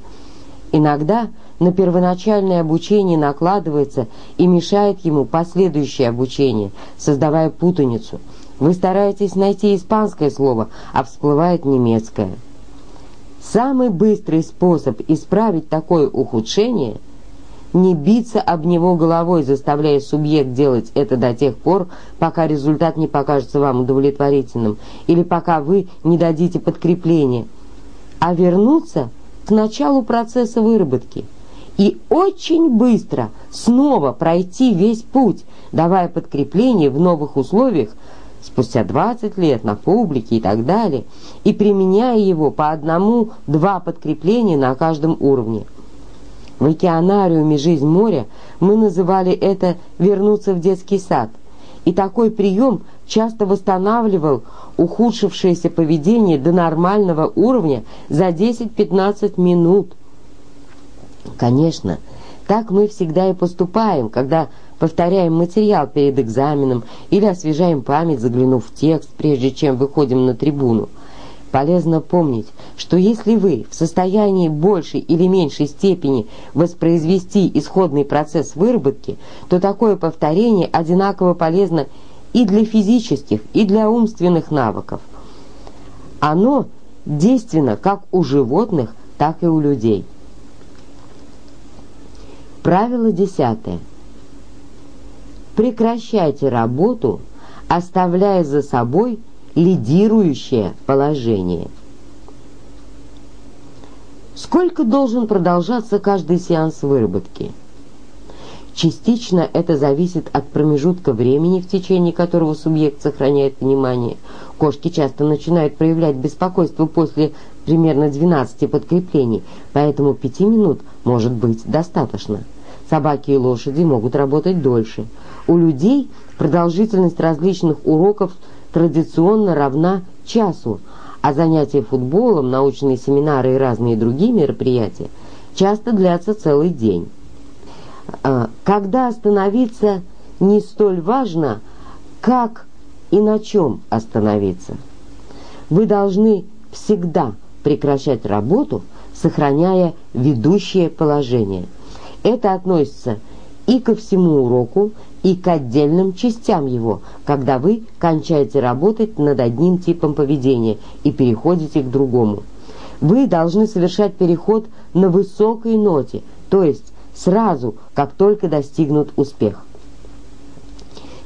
Иногда на первоначальное обучение накладывается и мешает ему последующее обучение, создавая путаницу. Вы стараетесь найти испанское слово, а всплывает немецкое. Самый быстрый способ исправить такое ухудшение – не биться об него головой, заставляя субъект делать это до тех пор, пока результат не покажется вам удовлетворительным, или пока вы не дадите подкрепления, а вернуться к началу процесса выработки и очень быстро снова пройти весь путь, давая подкрепление в новых условиях, спустя 20 лет на публике и так далее, и применяя его по одному-два подкрепления на каждом уровне. В океанариуме «Жизнь моря» мы называли это «вернуться в детский сад», и такой прием часто восстанавливал ухудшившееся поведение до нормального уровня за 10-15 минут. Конечно, так мы всегда и поступаем, когда повторяем материал перед экзаменом или освежаем память, заглянув в текст, прежде чем выходим на трибуну. Полезно помнить, что если вы в состоянии большей или меньшей степени воспроизвести исходный процесс выработки, то такое повторение одинаково полезно и для физических, и для умственных навыков. Оно действенно как у животных, так и у людей. Правило десятое. Прекращайте работу, оставляя за собой лидирующее положение. Сколько должен продолжаться каждый сеанс выработки? Частично это зависит от промежутка времени, в течение которого субъект сохраняет внимание. Кошки часто начинают проявлять беспокойство после примерно 12 подкреплений, поэтому 5 минут может быть достаточно. Собаки и лошади могут работать дольше. У людей продолжительность различных уроков традиционно равна часу, а занятия футболом, научные семинары и разные другие мероприятия часто длятся целый день. А, когда остановиться не столь важно, как и на чем остановиться. Вы должны всегда прекращать работу, сохраняя ведущее положение. Это относится и ко всему уроку, и к отдельным частям его, когда вы кончаете работать над одним типом поведения и переходите к другому. Вы должны совершать переход на высокой ноте, то есть сразу, как только достигнут успех.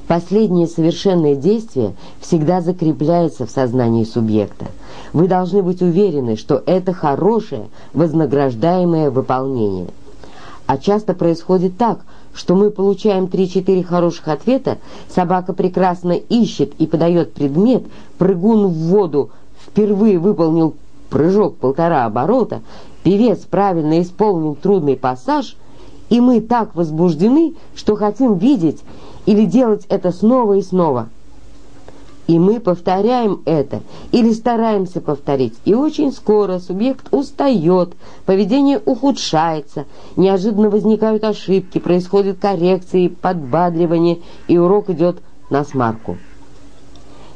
Последнее совершенное действие всегда закрепляется в сознании субъекта. Вы должны быть уверены, что это хорошее, вознаграждаемое выполнение. А часто происходит так, что мы получаем 3-4 хороших ответа, собака прекрасно ищет и подает предмет, прыгун в воду впервые выполнил прыжок полтора оборота, певец правильно исполнил трудный пассаж, и мы так возбуждены, что хотим видеть или делать это снова и снова. И мы повторяем это или стараемся повторить. И очень скоро субъект устает, поведение ухудшается, неожиданно возникают ошибки, происходят коррекции, подбадривание, и урок идет на смарку.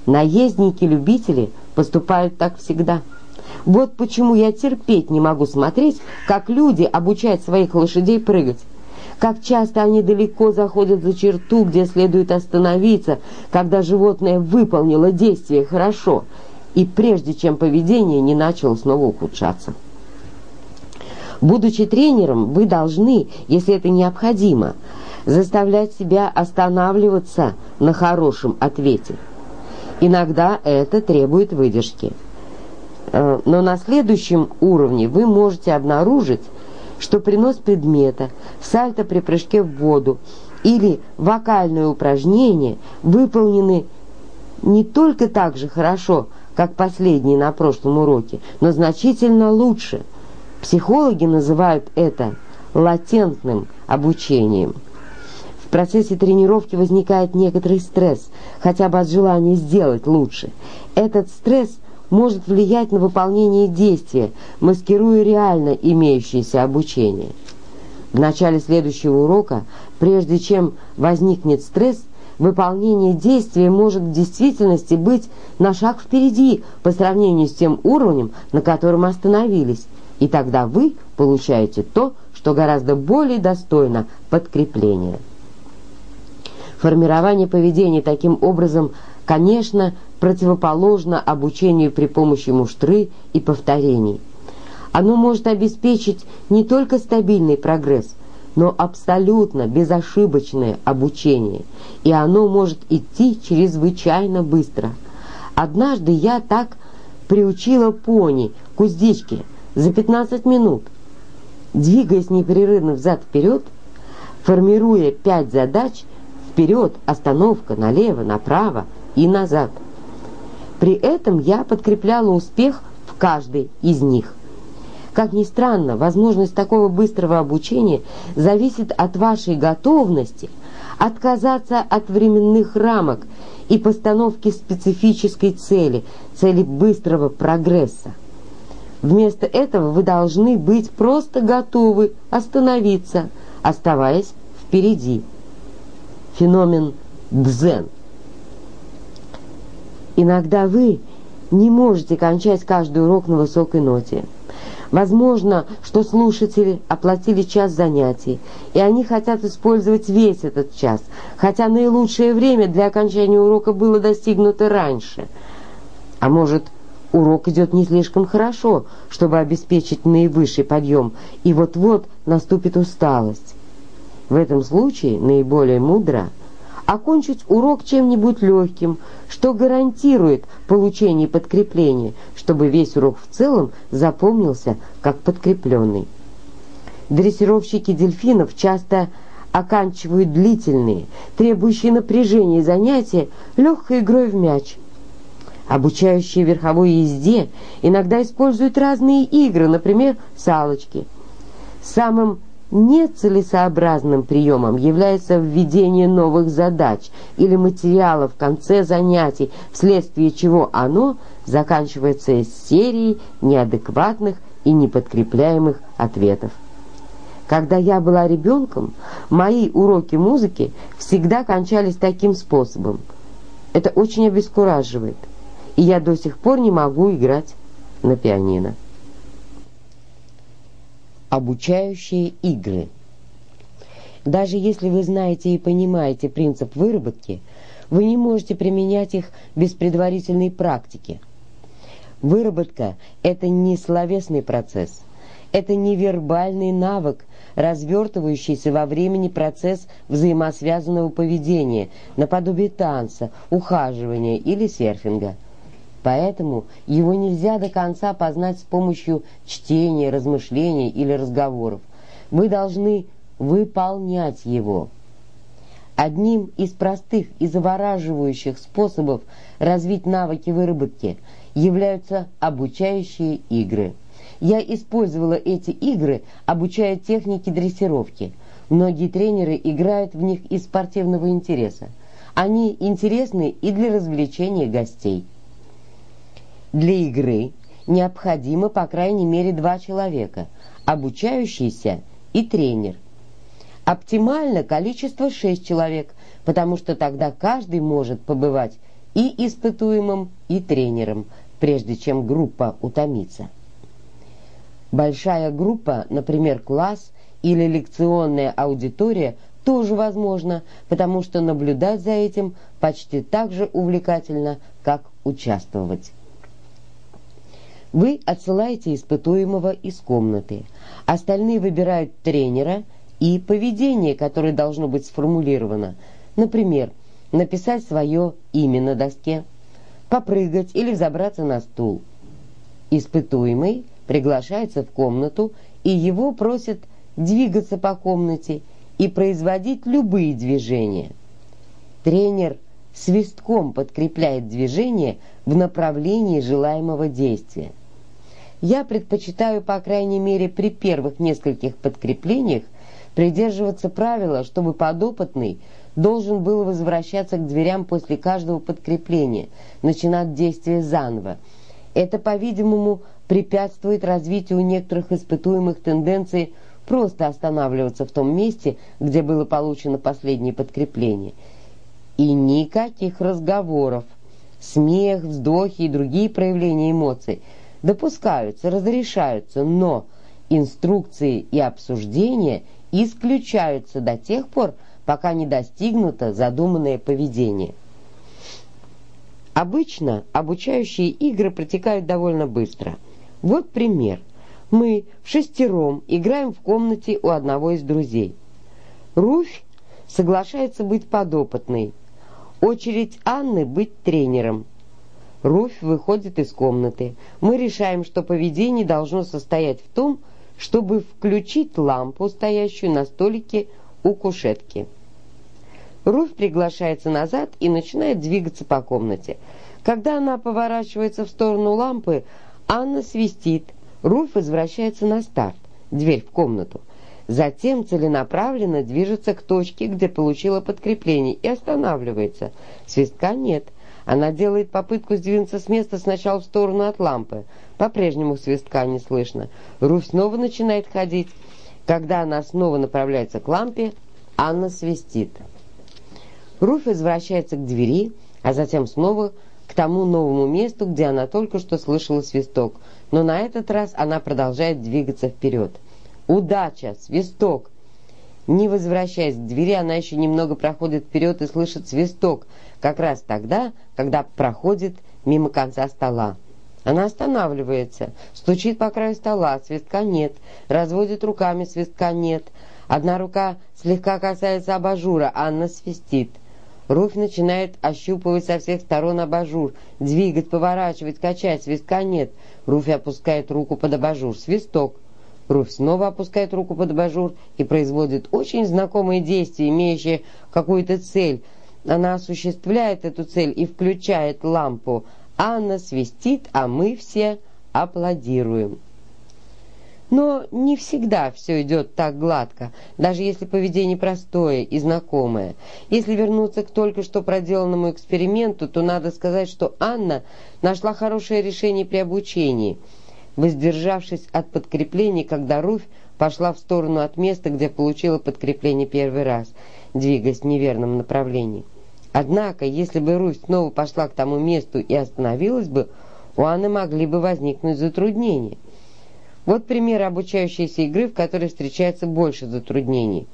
Наездники-любители поступают так всегда. Вот почему я терпеть не могу смотреть, как люди обучают своих лошадей прыгать. Как часто они далеко заходят за черту, где следует остановиться, когда животное выполнило действие хорошо, и прежде чем поведение не начало снова ухудшаться. Будучи тренером, вы должны, если это необходимо, заставлять себя останавливаться на хорошем ответе. Иногда это требует выдержки. Э, но на следующем уровне вы можете обнаружить, что принос предмета, сальто при прыжке в воду или вокальное упражнение выполнены не только так же хорошо, как последние на прошлом уроке, но значительно лучше. Психологи называют это латентным обучением. В процессе тренировки возникает некоторый стресс, хотя бы от желания сделать лучше. Этот стресс может влиять на выполнение действия, маскируя реально имеющееся обучение. В начале следующего урока, прежде чем возникнет стресс, выполнение действия может в действительности быть на шаг впереди по сравнению с тем уровнем, на котором остановились, и тогда вы получаете то, что гораздо более достойно подкрепления. Формирование поведения таким образом, конечно, противоположно обучению при помощи муштры и повторений. Оно может обеспечить не только стабильный прогресс, но абсолютно безошибочное обучение, и оно может идти чрезвычайно быстро. Однажды я так приучила пони к уздечке за 15 минут, двигаясь непрерывно взад-вперед, формируя пять задач вперед, остановка, налево, направо и назад – при этом я подкрепляла успех в каждой из них. Как ни странно, возможность такого быстрого обучения зависит от вашей готовности отказаться от временных рамок и постановки специфической цели, цели быстрого прогресса. Вместо этого вы должны быть просто готовы остановиться, оставаясь впереди. Феномен дзен – Иногда вы не можете кончать каждый урок на высокой ноте. Возможно, что слушатели оплатили час занятий, и они хотят использовать весь этот час, хотя наилучшее время для окончания урока было достигнуто раньше. А может, урок идет не слишком хорошо, чтобы обеспечить наивысший подъем, и вот-вот наступит усталость. В этом случае наиболее мудро – окончить урок чем-нибудь легким, что гарантирует получение подкрепления, чтобы весь урок в целом запомнился как подкрепленный. Дрессировщики дельфинов часто оканчивают длительные, требующие напряжения занятия легкой игрой в мяч. Обучающие верховой езде иногда используют разные игры, например, салочки. Самым Нецелесообразным приемом является введение новых задач или материала в конце занятий, вследствие чего оно заканчивается серией неадекватных и неподкрепляемых ответов. Когда я была ребенком, мои уроки музыки всегда кончались таким способом. Это очень обескураживает, и я до сих пор не могу играть на пианино обучающие игры. Даже если вы знаете и понимаете принцип выработки, вы не можете применять их без предварительной практики. Выработка – это не словесный процесс, это не вербальный навык, развертывающийся во времени процесс взаимосвязанного поведения, наподобие танца, ухаживания или серфинга – Поэтому его нельзя до конца познать с помощью чтения, размышлений или разговоров. Вы должны выполнять его. Одним из простых и завораживающих способов развить навыки выработки являются обучающие игры. Я использовала эти игры, обучая технике дрессировки. Многие тренеры играют в них из спортивного интереса. Они интересны и для развлечения гостей. Для игры необходимо по крайней мере два человека – обучающийся и тренер. Оптимально количество 6 человек, потому что тогда каждый может побывать и испытуемым, и тренером, прежде чем группа утомится. Большая группа, например, класс или лекционная аудитория, тоже возможно, потому что наблюдать за этим почти так же увлекательно, как участвовать. Вы отсылаете испытуемого из комнаты. Остальные выбирают тренера и поведение, которое должно быть сформулировано. Например, написать свое имя на доске, попрыгать или взобраться на стул. Испытуемый приглашается в комнату, и его просят двигаться по комнате и производить любые движения. Тренер свистком подкрепляет движение в направлении желаемого действия. Я предпочитаю, по крайней мере, при первых нескольких подкреплениях придерживаться правила, чтобы подопытный должен был возвращаться к дверям после каждого подкрепления, начинать действие заново. Это, по-видимому, препятствует развитию некоторых испытуемых тенденций просто останавливаться в том месте, где было получено последнее подкрепление. И никаких разговоров. Смех, вздохи и другие проявления эмоций – допускаются, разрешаются, но инструкции и обсуждения исключаются до тех пор, пока не достигнуто задуманное поведение. Обычно обучающие игры протекают довольно быстро. Вот пример. Мы в шестером играем в комнате у одного из друзей. Руфь соглашается быть подопытной. Очередь Анны быть тренером. Руфь выходит из комнаты. Мы решаем, что поведение должно состоять в том, чтобы включить лампу, стоящую на столике у кушетки. Руфь приглашается назад и начинает двигаться по комнате. Когда она поворачивается в сторону лампы, Анна свистит. Руфь возвращается на старт, дверь в комнату. Затем целенаправленно движется к точке, где получила подкрепление, и останавливается. Свистка нет – она делает попытку сдвинуться с места сначала в сторону от лампы. По-прежнему свистка не слышно. Руфь снова начинает ходить. Когда она снова направляется к лампе, Анна свистит. Руфь возвращается к двери, а затем снова к тому новому месту, где она только что слышала свисток. Но на этот раз она продолжает двигаться вперед. «Удача! Свисток!» Не возвращаясь к двери, она еще немного проходит вперед и слышит свисток, как раз тогда, когда проходит мимо конца стола. Она останавливается, стучит по краю стола, свистка нет, разводит руками, свистка нет. Одна рука слегка касается абажура, Анна свистит. Руфь начинает ощупывать со всех сторон абажур, двигать, поворачивать, качать, свистка нет. Руфь опускает руку под абажур, свисток. Руфь снова опускает руку под абажур и производит очень знакомые действия, имеющие какую-то цель. Она осуществляет эту цель и включает лампу. Анна свистит, а мы все аплодируем. Но не всегда все идет так гладко, даже если поведение простое и знакомое. Если вернуться к только что проделанному эксперименту, то надо сказать, что Анна нашла хорошее решение при обучении – воздержавшись от подкреплений, когда Руфь пошла в сторону от места, где получила подкрепление первый раз, двигаясь в неверном направлении. Однако, если бы Руфь снова пошла к тому месту и остановилась бы, у Анны могли бы возникнуть затруднения. Вот пример обучающейся игры, в которой встречается больше затруднений.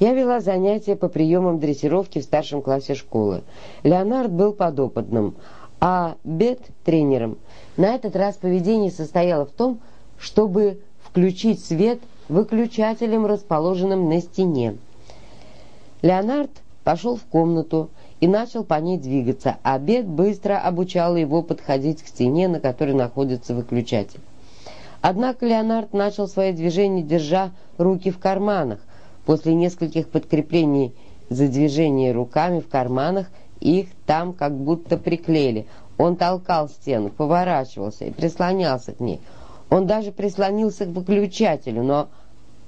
Я вела занятия по приемам дрессировки в старшем классе школы. Леонард был подопытным, а Бет – тренером. На этот раз поведение состояло в том, чтобы включить свет выключателем, расположенным на стене. Леонард пошел в комнату и начал по ней двигаться, а Бет быстро обучал его подходить к стене, на которой находится выключатель. Однако Леонард начал свое движение, держа руки в карманах. После нескольких подкреплений за движение руками в карманах – их там как будто приклеили. Он толкал стену, поворачивался и прислонялся к ней. Он даже прислонился к выключателю, но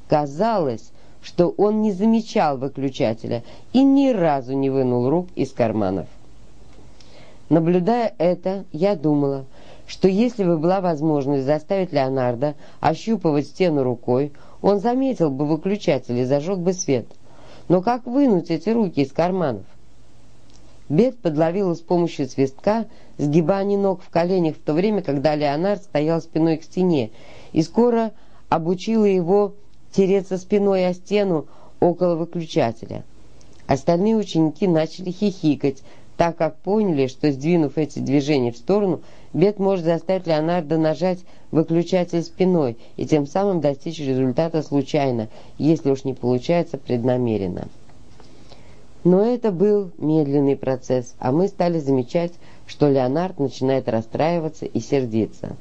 казалось, что он не замечал выключателя и ни разу не вынул рук из карманов. Наблюдая это, я думала, что если бы была возможность заставить Леонардо ощупывать стену рукой, он заметил бы выключатель и зажег бы свет. Но как вынуть эти руки из карманов? Бет подловила с помощью свистка сгибание ног в коленях в то время, когда Леонард стоял спиной к стене, и скоро обучила его тереться спиной о стену около выключателя. Остальные ученики начали хихикать, так как поняли, что, сдвинув эти движения в сторону, Бет может заставить Леонардо нажать выключатель спиной и тем самым достичь результата случайно, если уж не получается преднамеренно. Но это был медленный процесс, а мы стали замечать, что Леонард начинает расстраиваться и сердиться.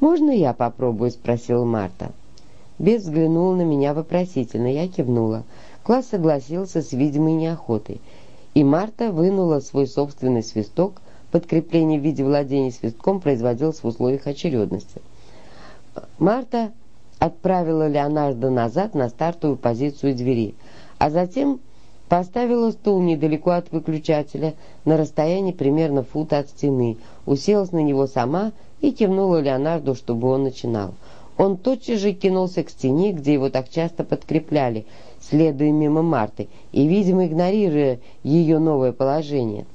«Можно я попробую?» – спросила Марта. Бет взглянул на меня вопросительно, я кивнула. Класс согласился с видимой неохотой – и Марта вынула свой собственный свисток, подкрепление в виде владения свистком производилось в условиях очередности. Марта отправила Леонардо назад на стартовую позицию двери, а затем поставила стул недалеко от выключателя, на расстоянии примерно фута от стены, уселась на него сама и кивнула Леонарду, чтобы он начинал. Он тотчас же кинулся к стене, где его так часто подкрепляли, следуя мимо Марты и, видимо, игнорируя ее новое положение.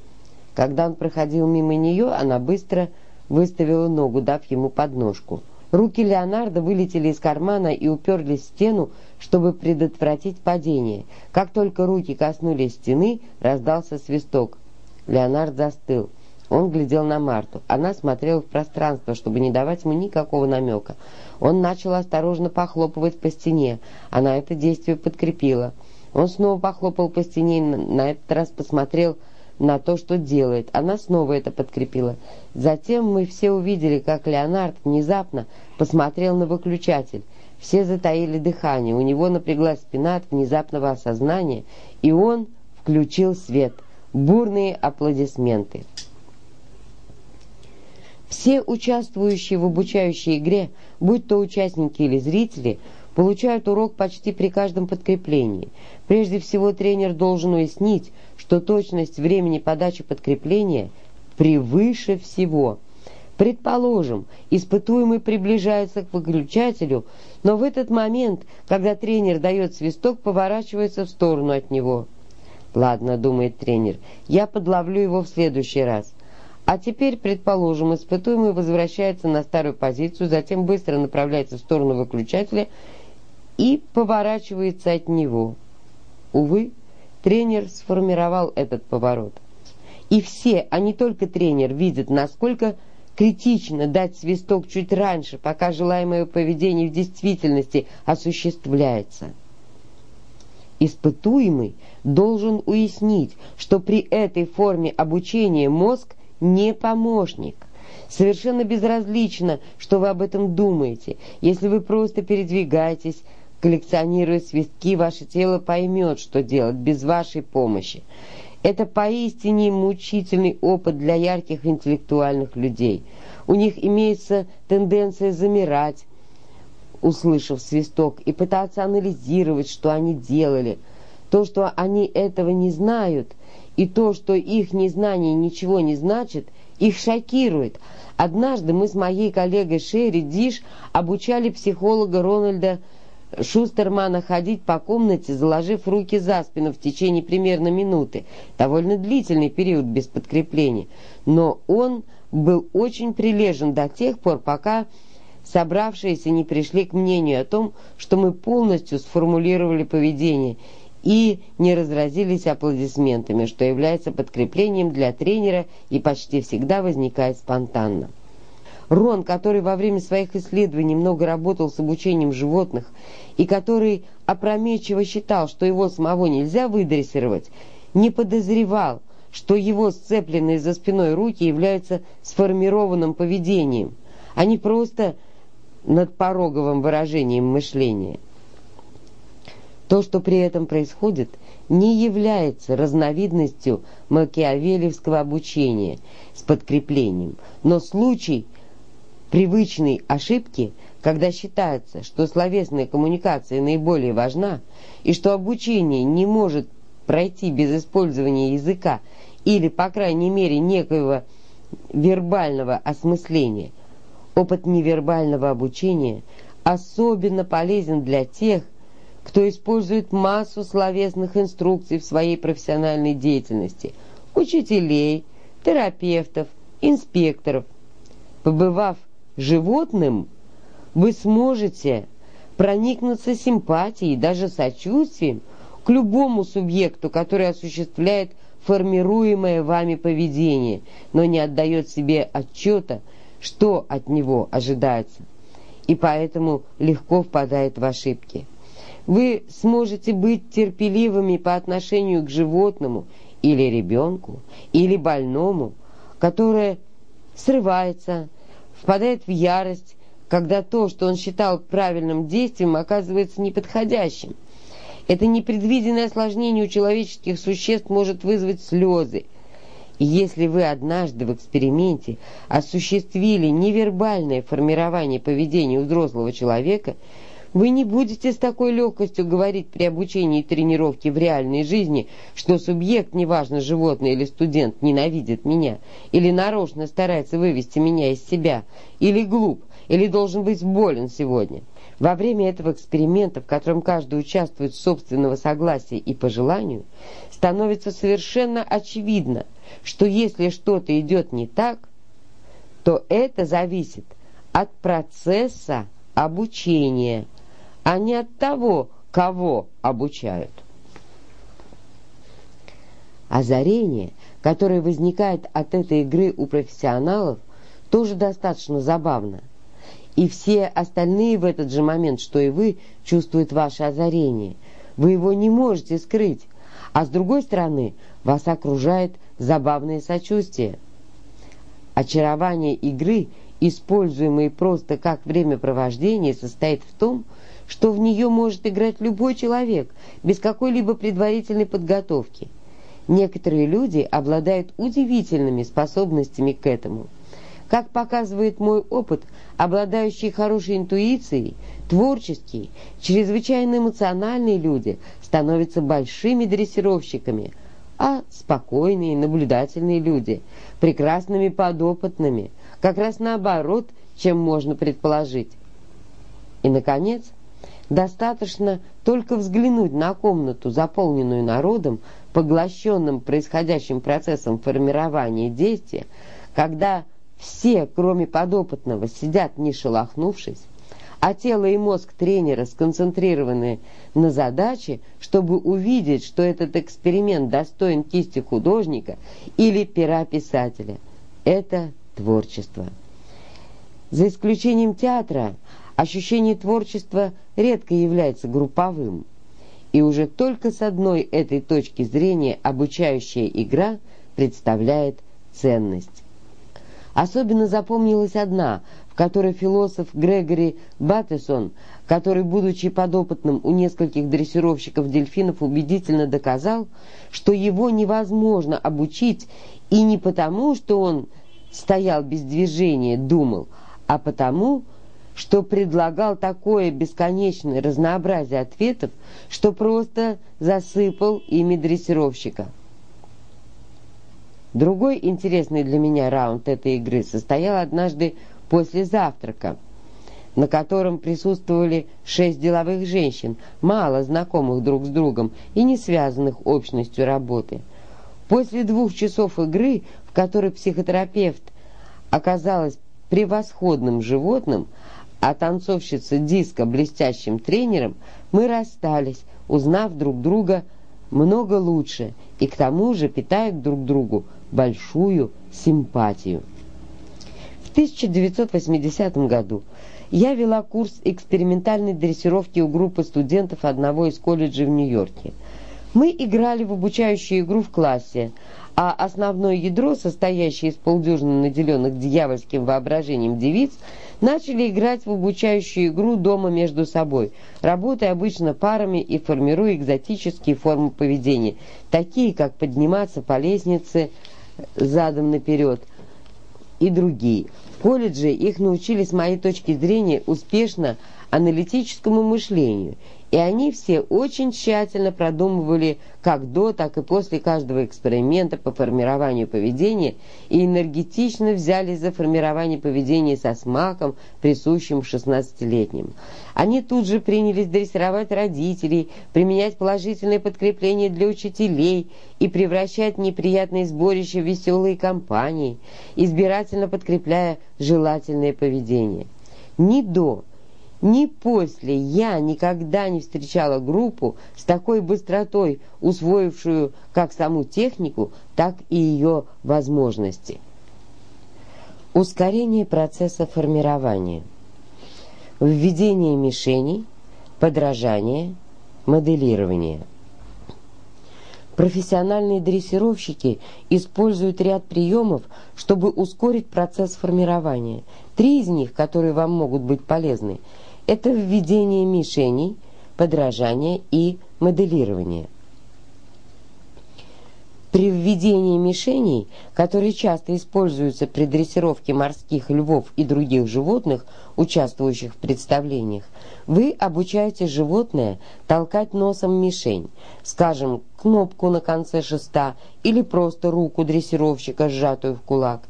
Когда он проходил мимо нее, она быстро выставила ногу, дав ему подножку. Руки Леонардо вылетели из кармана и уперлись в стену, чтобы предотвратить падение. Как только руки коснулись стены, раздался свисток. Леонард застыл. Он глядел на Марту. Она смотрела в пространство, чтобы не давать ему никакого намека. Он начал осторожно похлопывать по стене. Она это действие подкрепила. Он снова похлопал по стене и на этот раз посмотрел на то, что делает. Она снова это подкрепила. Затем мы все увидели, как Леонард внезапно посмотрел на выключатель. Все затаили дыхание, у него напряглась спина от внезапного осознания, и он включил свет. Бурные аплодисменты. Все участвующие в обучающей игре, будь то участники или зрители, получают урок почти при каждом подкреплении. Прежде всего тренер должен уяснить, что точность времени подачи подкрепления превыше всего. Предположим, испытуемый приближается к выключателю, но в этот момент, когда тренер дает свисток, поворачивается в сторону от него. «Ладно», — думает тренер, — «я подловлю его в следующий раз». А теперь, предположим, испытуемый возвращается на старую позицию, затем быстро направляется в сторону выключателя и поворачивается от него. Увы, тренер сформировал этот поворот. И все, а не только тренер, видят, насколько критично дать свисток чуть раньше, пока желаемое поведение в действительности осуществляется. Испытуемый должен уяснить, что при этой форме обучения мозг не помощник. Совершенно безразлично, что вы об этом думаете. Если вы просто передвигаетесь, коллекционируя свистки, ваше тело поймет, что делать без вашей помощи. Это поистине мучительный опыт для ярких интеллектуальных людей. У них имеется тенденция замирать, услышав свисток, и пытаться анализировать, что они делали. То, что они этого не знают – и то, что их незнание ничего не значит, их шокирует. Однажды мы с моей коллегой Шерри Диш обучали психолога Рональда Шустермана ходить по комнате, заложив руки за спину в течение примерно минуты. Довольно длительный период без подкрепления. Но он был очень прилежен до тех пор, пока собравшиеся не пришли к мнению о том, что мы полностью сформулировали поведение и не разразились аплодисментами, что является подкреплением для тренера и почти всегда возникает спонтанно. Рон, который во время своих исследований много работал с обучением животных и который опрометчиво считал, что его самого нельзя выдрессировать, не подозревал, что его сцепленные за спиной руки являются сформированным поведением, а не просто надпороговым выражением мышления. То, что при этом происходит, не является разновидностью макиавелевского обучения с подкреплением, но случай привычной ошибки, когда считается, что словесная коммуникация наиболее важна, и что обучение не может пройти без использования языка или, по крайней мере, некоего вербального осмысления, опыт невербального обучения особенно полезен для тех, кто использует массу словесных инструкций в своей профессиональной деятельности, учителей, терапевтов, инспекторов. Побывав животным, вы сможете проникнуться симпатией, даже сочувствием к любому субъекту, который осуществляет формируемое вами поведение, но не отдает себе отчета, что от него ожидается, и поэтому легко впадает в ошибки. Вы сможете быть терпеливыми по отношению к животному или ребенку, или больному, которое срывается, впадает в ярость, когда то, что он считал правильным действием, оказывается неподходящим. Это непредвиденное осложнение у человеческих существ может вызвать слезы. И если вы однажды в эксперименте осуществили невербальное формирование поведения у взрослого человека – вы не будете с такой легкостью говорить при обучении и тренировке в реальной жизни, что субъект, неважно, животное или студент, ненавидит меня, или нарочно старается вывести меня из себя, или глуп, или должен быть болен сегодня. Во время этого эксперимента, в котором каждый участвует с собственного согласия и по желанию, становится совершенно очевидно, что если что-то идет не так, то это зависит от процесса обучения – а не от того, кого обучают. Озарение, которое возникает от этой игры у профессионалов, тоже достаточно забавно. И все остальные в этот же момент, что и вы, чувствуют ваше озарение. Вы его не можете скрыть, а с другой стороны вас окружает забавное сочувствие. Очарование игры, используемой просто как времяпровождение, состоит в том, что что в нее может играть любой человек, без какой-либо предварительной подготовки. Некоторые люди обладают удивительными способностями к этому. Как показывает мой опыт, обладающие хорошей интуицией, творческие, чрезвычайно эмоциональные люди становятся большими дрессировщиками, а спокойные, наблюдательные люди – прекрасными подопытными, как раз наоборот, чем можно предположить. И, наконец, Достаточно только взглянуть на комнату, заполненную народом, поглощенным происходящим процессом формирования действия, когда все, кроме подопытного, сидят не шелохнувшись, а тело и мозг тренера сконцентрированы на задаче, чтобы увидеть, что этот эксперимент достоин кисти художника или пера писателя. Это творчество. За исключением театра – Ощущение творчества редко является групповым, и уже только с одной этой точки зрения обучающая игра представляет ценность. Особенно запомнилась одна, в которой философ Грегори Баттесон, который, будучи подопытным у нескольких дрессировщиков дельфинов, убедительно доказал, что его невозможно обучить и не потому, что он стоял без движения, думал, а потому, что что предлагал такое бесконечное разнообразие ответов, что просто засыпал ими дрессировщика. Другой интересный для меня раунд этой игры состоял однажды после завтрака, на котором присутствовали шесть деловых женщин, мало знакомых друг с другом и не связанных общностью работы. После двух часов игры, в которой психотерапевт оказалась превосходным животным, а танцовщица диска блестящим тренером, мы расстались, узнав друг друга много лучше и к тому же питают друг другу большую симпатию. В 1980 году я вела курс экспериментальной дрессировки у группы студентов одного из колледжей в Нью-Йорке. Мы играли в обучающую игру в классе, а основное ядро, состоящее из полдюжины наделенных дьявольским воображением девиц, начали играть в обучающую игру дома между собой, работая обычно парами и формируя экзотические формы поведения, такие как подниматься по лестнице задом наперед и другие – В колледже их научили, с моей точки зрения, успешно аналитическому мышлению – и они все очень тщательно продумывали как до, так и после каждого эксперимента по формированию поведения и энергетично взялись за формирование поведения со смаком, присущим 16-летним. Они тут же принялись дрессировать родителей, применять положительные подкрепления для учителей и превращать неприятные сборища в веселые компании, избирательно подкрепляя желательное поведение. Ни до, ни после я никогда не встречала группу с такой быстротой, усвоившую как саму технику, так и ее возможности. Ускорение процесса формирования. Введение мишеней, подражание, моделирование. Профессиональные дрессировщики используют ряд приемов, чтобы ускорить процесс формирования. Три из них, которые вам могут быть полезны – это введение мишеней, подражание и моделирование. При введении мишеней, которые часто используются при дрессировке морских львов и других животных, участвующих в представлениях, вы обучаете животное толкать носом мишень, скажем, кнопку на конце шеста или просто руку дрессировщика, сжатую в кулак.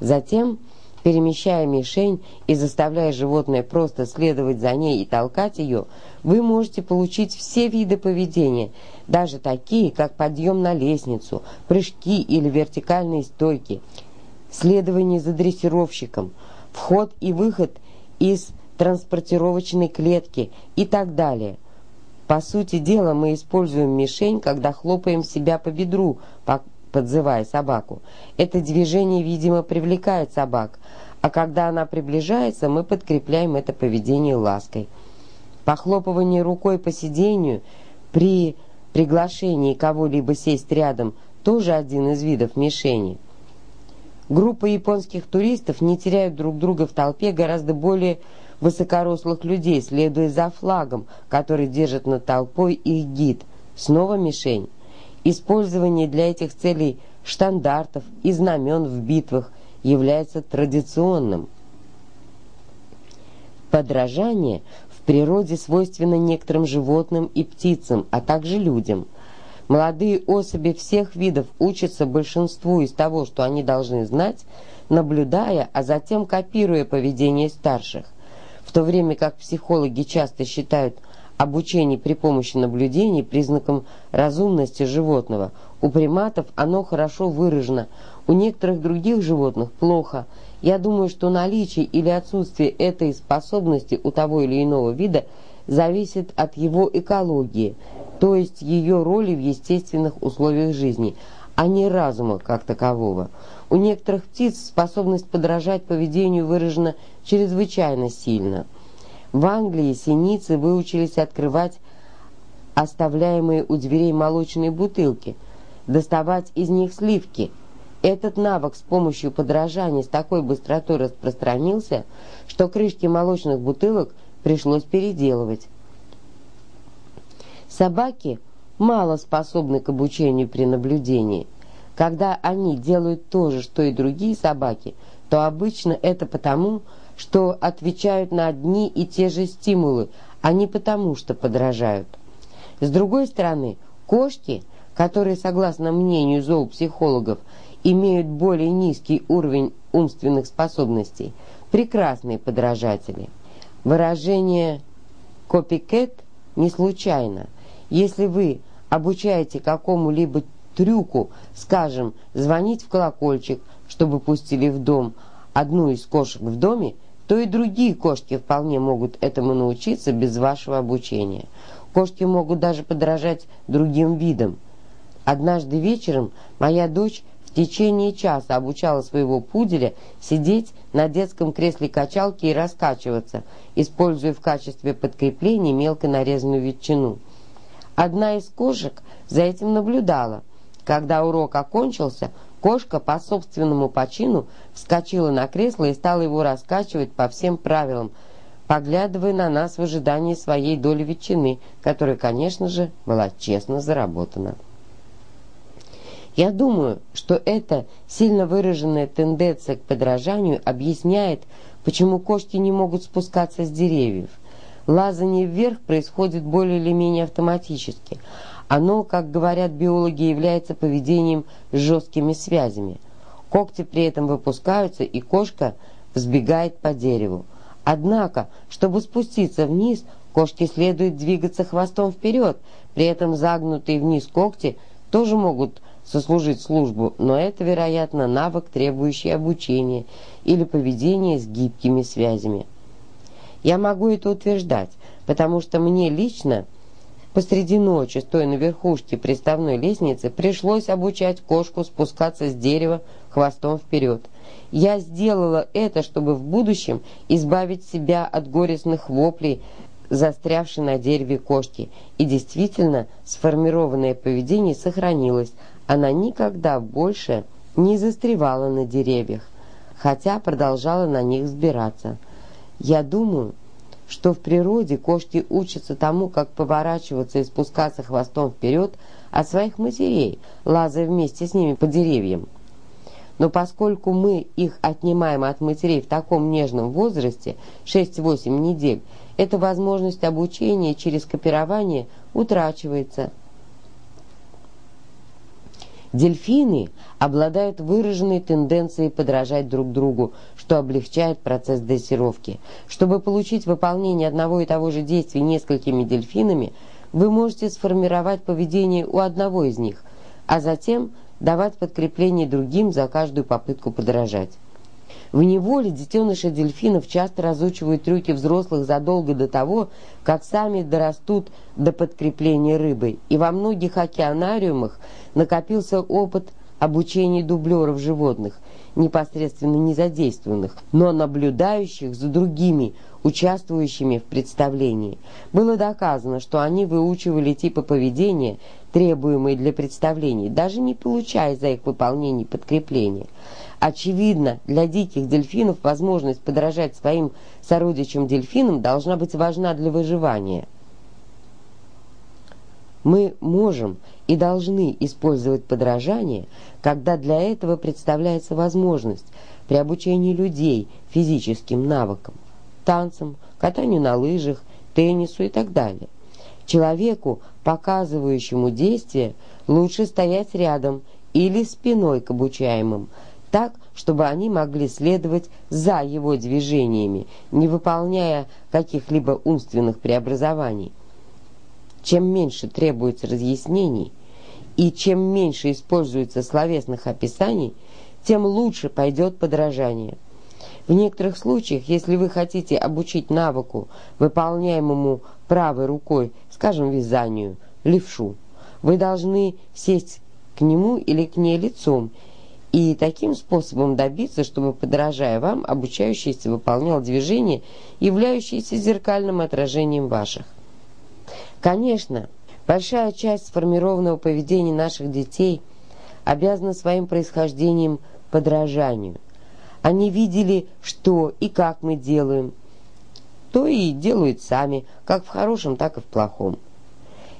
Затем Перемещая мишень и заставляя животное просто следовать за ней и толкать ее, вы можете получить все виды поведения, даже такие, как подъем на лестницу, прыжки или вертикальные стойки, следование за дрессировщиком, вход и выход из транспортировочной клетки и так далее. По сути дела, мы используем мишень, когда хлопаем себя по бедру, подзывая собаку. Это движение, видимо, привлекает собак, а когда она приближается, мы подкрепляем это поведение лаской. Похлопывание рукой по сиденью при приглашении кого-либо сесть рядом тоже один из видов мишени. Группа японских туристов не теряют друг друга в толпе гораздо более высокорослых людей, следуя за флагом, который держит над толпой их гид. Снова мишень. Использование для этих целей штандартов и знамен в битвах – является традиционным. Подражание в природе свойственно некоторым животным и птицам, а также людям. Молодые особи всех видов учатся большинству из того, что они должны знать, наблюдая, а затем копируя поведение старших, в то время как психологи часто считают обучение при помощи наблюдений признаком разумности животного. У приматов оно хорошо выражено, у некоторых других животных плохо. Я думаю, что наличие или отсутствие этой способности у того или иного вида зависит от его экологии, то есть ее роли в естественных условиях жизни, а не разума как такового. У некоторых птиц способность подражать поведению выражена чрезвычайно сильно. В Англии синицы выучились открывать оставляемые у дверей молочные бутылки, доставать из них сливки – этот навык с помощью подражания с такой быстротой распространился, что крышки молочных бутылок пришлось переделывать. Собаки мало способны к обучению при наблюдении. Когда они делают то же, что и другие собаки, то обычно это потому, что отвечают на одни и те же стимулы, а не потому, что подражают. С другой стороны, кошки, которые, согласно мнению зоопсихологов, имеют более низкий уровень умственных способностей, прекрасные подражатели. Выражение «копикет» не случайно. Если вы обучаете какому-либо трюку, скажем, звонить в колокольчик, чтобы пустили в дом одну из кошек в доме, то и другие кошки вполне могут этому научиться без вашего обучения. Кошки могут даже подражать другим видам. Однажды вечером моя дочь в течение часа обучала своего пуделя сидеть на детском кресле качалки и раскачиваться, используя в качестве подкрепления мелко нарезанную ветчину. Одна из кошек за этим наблюдала. Когда урок окончился, кошка по собственному почину вскочила на кресло и стала его раскачивать по всем правилам, поглядывая на нас в ожидании своей доли ветчины, которая, конечно же, была честно заработана. Я думаю, что эта сильно выраженная тенденция к подражанию объясняет, почему кошки не могут спускаться с деревьев. Лазание вверх происходит более или менее автоматически. Оно, как говорят биологи, является поведением с жесткими связями. Когти при этом выпускаются, и кошка взбегает по дереву. Однако, чтобы спуститься вниз, кошке следует двигаться хвостом вперед, при этом загнутые вниз когти тоже могут сослужить службу, но это, вероятно, навык, требующий обучения или поведения с гибкими связями. Я могу это утверждать, потому что мне лично посреди ночи, стоя на верхушке приставной лестницы, пришлось обучать кошку спускаться с дерева хвостом вперед. Я сделала это, чтобы в будущем избавить себя от горестных воплей, застрявшей на дереве кошки, и действительно сформированное поведение сохранилось, она никогда больше не застревала на деревьях, хотя продолжала на них взбираться. Я думаю, что в природе кошки учатся тому, как поворачиваться и спускаться хвостом вперед от своих матерей, лазая вместе с ними по деревьям. Но поскольку мы их отнимаем от матерей в таком нежном возрасте, 6-8 недель, эта возможность обучения через копирование утрачивается – Дельфины обладают выраженной тенденцией подражать друг другу, что облегчает процесс дрессировки. Чтобы получить выполнение одного и того же действия несколькими дельфинами, вы можете сформировать поведение у одного из них, а затем давать подкрепление другим за каждую попытку подражать. В неволе детеныши дельфинов часто разучивают трюки взрослых задолго до того, как сами дорастут до подкрепления рыбы, и во многих океанариумах накопился опыт обучения дублеров животных, непосредственно не задействованных, но наблюдающих за другими, участвующими в представлении. Было доказано, что они выучивали типы поведения, требуемые для представлений, даже не получая за их выполнение подкрепления. Очевидно, для диких дельфинов возможность подражать своим сородичам-дельфинам должна быть важна для выживания. Мы можем и должны использовать подражание, когда для этого представляется возможность при обучении людей физическим навыкам, танцам, катанию на лыжах, теннису и так далее. Человеку, показывающему действие, лучше стоять рядом или спиной к обучаемым, так, чтобы они могли следовать за его движениями, не выполняя каких-либо умственных преобразований. Чем меньше требуется разъяснений и чем меньше используется словесных описаний, тем лучше пойдет подражание. В некоторых случаях, если вы хотите обучить навыку, выполняемому правой рукой, скажем, вязанию, левшу, вы должны сесть к нему или к ней лицом и таким способом добиться, чтобы, подражая вам, обучающийся выполнял движения, являющиеся зеркальным отражением ваших. Конечно, большая часть сформированного поведения наших детей обязана своим происхождением подражанию. Они видели, что и как мы делаем, то и делают сами, как в хорошем, так и в плохом.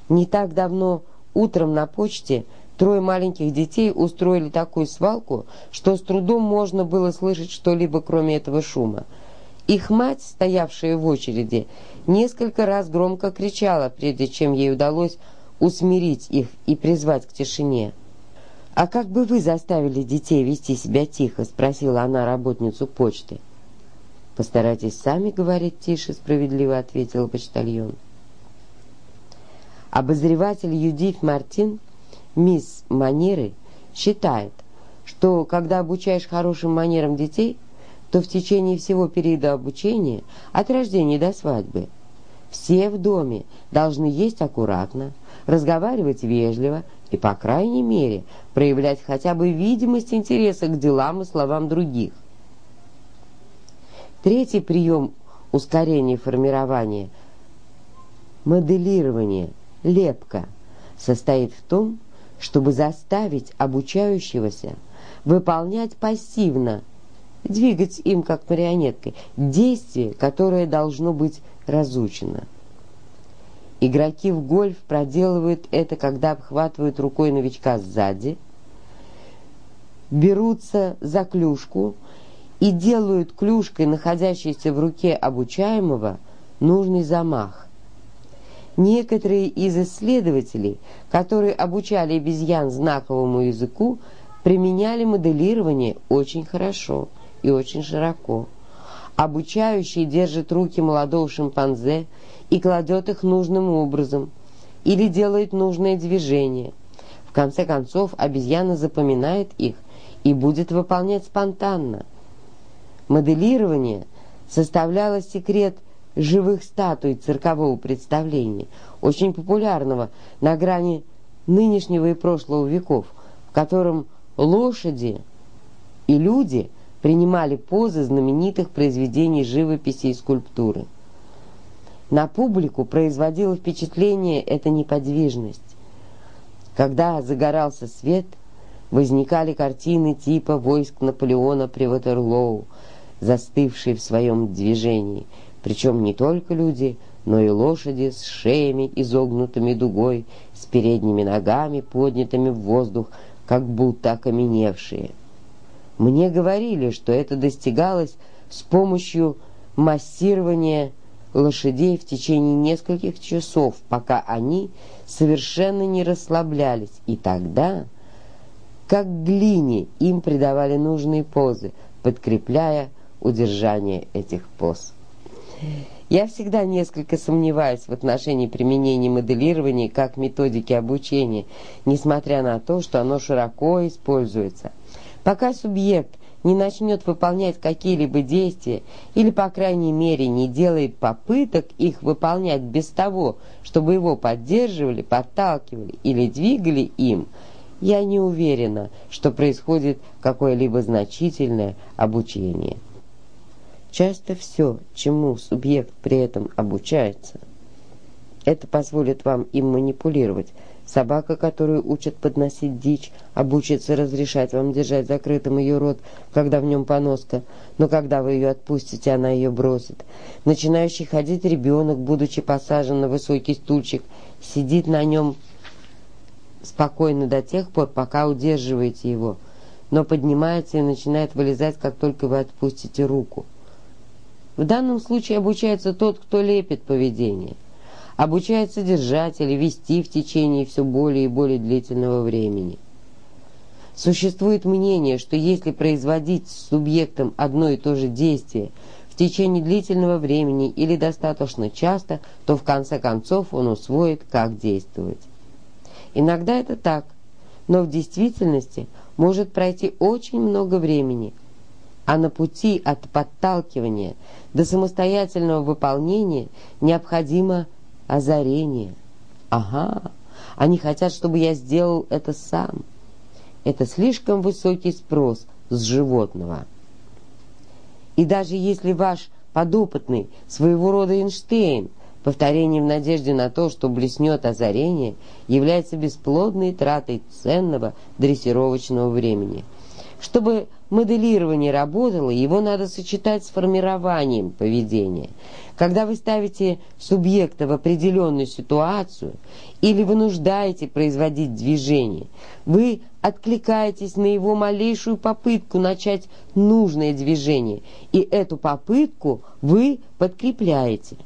Не так давно утром на почте – Трое маленьких детей устроили такую свалку, что с трудом можно было слышать что-либо, кроме этого шума. Их мать, стоявшая в очереди, несколько раз громко кричала, прежде чем ей удалось усмирить их и призвать к тишине. «А как бы вы заставили детей вести себя тихо?» — спросила она работницу почты. «Постарайтесь сами говорить тише», — справедливо ответила почтальон. Обозреватель Юдив Мартин — мисс Манеры считает, что когда обучаешь хорошим манерам детей, то в течение всего периода обучения, от рождения до свадьбы, все в доме должны есть аккуратно, разговаривать вежливо и, по крайней мере, проявлять хотя бы видимость интереса к делам и словам других. Третий прием ускорения формирования – моделирование, лепка – состоит в том, чтобы заставить обучающегося выполнять пассивно, двигать им как марионеткой, действие, которое должно быть разучено. Игроки в гольф проделывают это, когда обхватывают рукой новичка сзади, берутся за клюшку и делают клюшкой, находящейся в руке обучаемого, нужный замах. Некоторые из исследователей, которые обучали обезьян знаковому языку, применяли моделирование очень хорошо и очень широко. Обучающий держит руки молодого шимпанзе и кладет их нужным образом или делает нужное движение. В конце концов, обезьяна запоминает их и будет выполнять спонтанно. Моделирование составляло секрет живых статуй циркового представления, очень популярного на грани нынешнего и прошлого веков, в котором лошади и люди принимали позы знаменитых произведений живописи и скульптуры. На публику производила впечатление эта неподвижность. Когда загорался свет – возникали картины типа войск Наполеона при Ватерлоу, застывшие в своем движении, причем не только люди, но и лошади с шеями, изогнутыми дугой, с передними ногами, поднятыми в воздух, как будто окаменевшие. Мне говорили, что это достигалось с помощью массирования лошадей в течение нескольких часов, пока они совершенно не расслаблялись, и тогда как глине им придавали нужные позы, подкрепляя удержание этих поз. Я всегда несколько сомневаюсь в отношении применения моделирования как методики обучения, несмотря на то, что оно широко используется. Пока субъект не начнет выполнять какие-либо действия или, по крайней мере, не делает попыток их выполнять без того, чтобы его поддерживали, подталкивали или двигали им – я не уверена, что происходит какое-либо значительное обучение. Часто все, чему субъект при этом обучается, это позволит вам им манипулировать. Собака, которую учат подносить дичь, обучится разрешать вам держать закрытым ее рот, когда в нем поноска, но когда вы ее отпустите, она ее бросит. Начинающий ходить ребенок, будучи посажен на высокий стульчик, сидит на нем спокойно до тех пор, пока удерживаете его, но поднимается и начинает вылезать, как только вы отпустите руку. В данном случае обучается тот, кто лепит поведение. Обучается держать или вести в течение все более и более длительного времени. Существует мнение, что если производить с субъектом одно и то же действие в течение длительного времени или достаточно часто, то в конце концов он усвоит, как действовать. Иногда это так, но в действительности может пройти очень много времени, а на пути от подталкивания до самостоятельного выполнения необходимо озарение. Ага, они хотят, чтобы я сделал это сам. Это слишком высокий спрос с животного. И даже если ваш подопытный своего рода Эйнштейн – Повторение в надежде на то, что блеснет озарение, является бесплодной тратой ценного дрессировочного времени. Чтобы моделирование работало, его надо сочетать с формированием поведения. Когда вы ставите субъекта в определенную ситуацию или вынуждаете производить движение, вы откликаетесь на его малейшую попытку начать нужное движение, и эту попытку вы подкрепляете.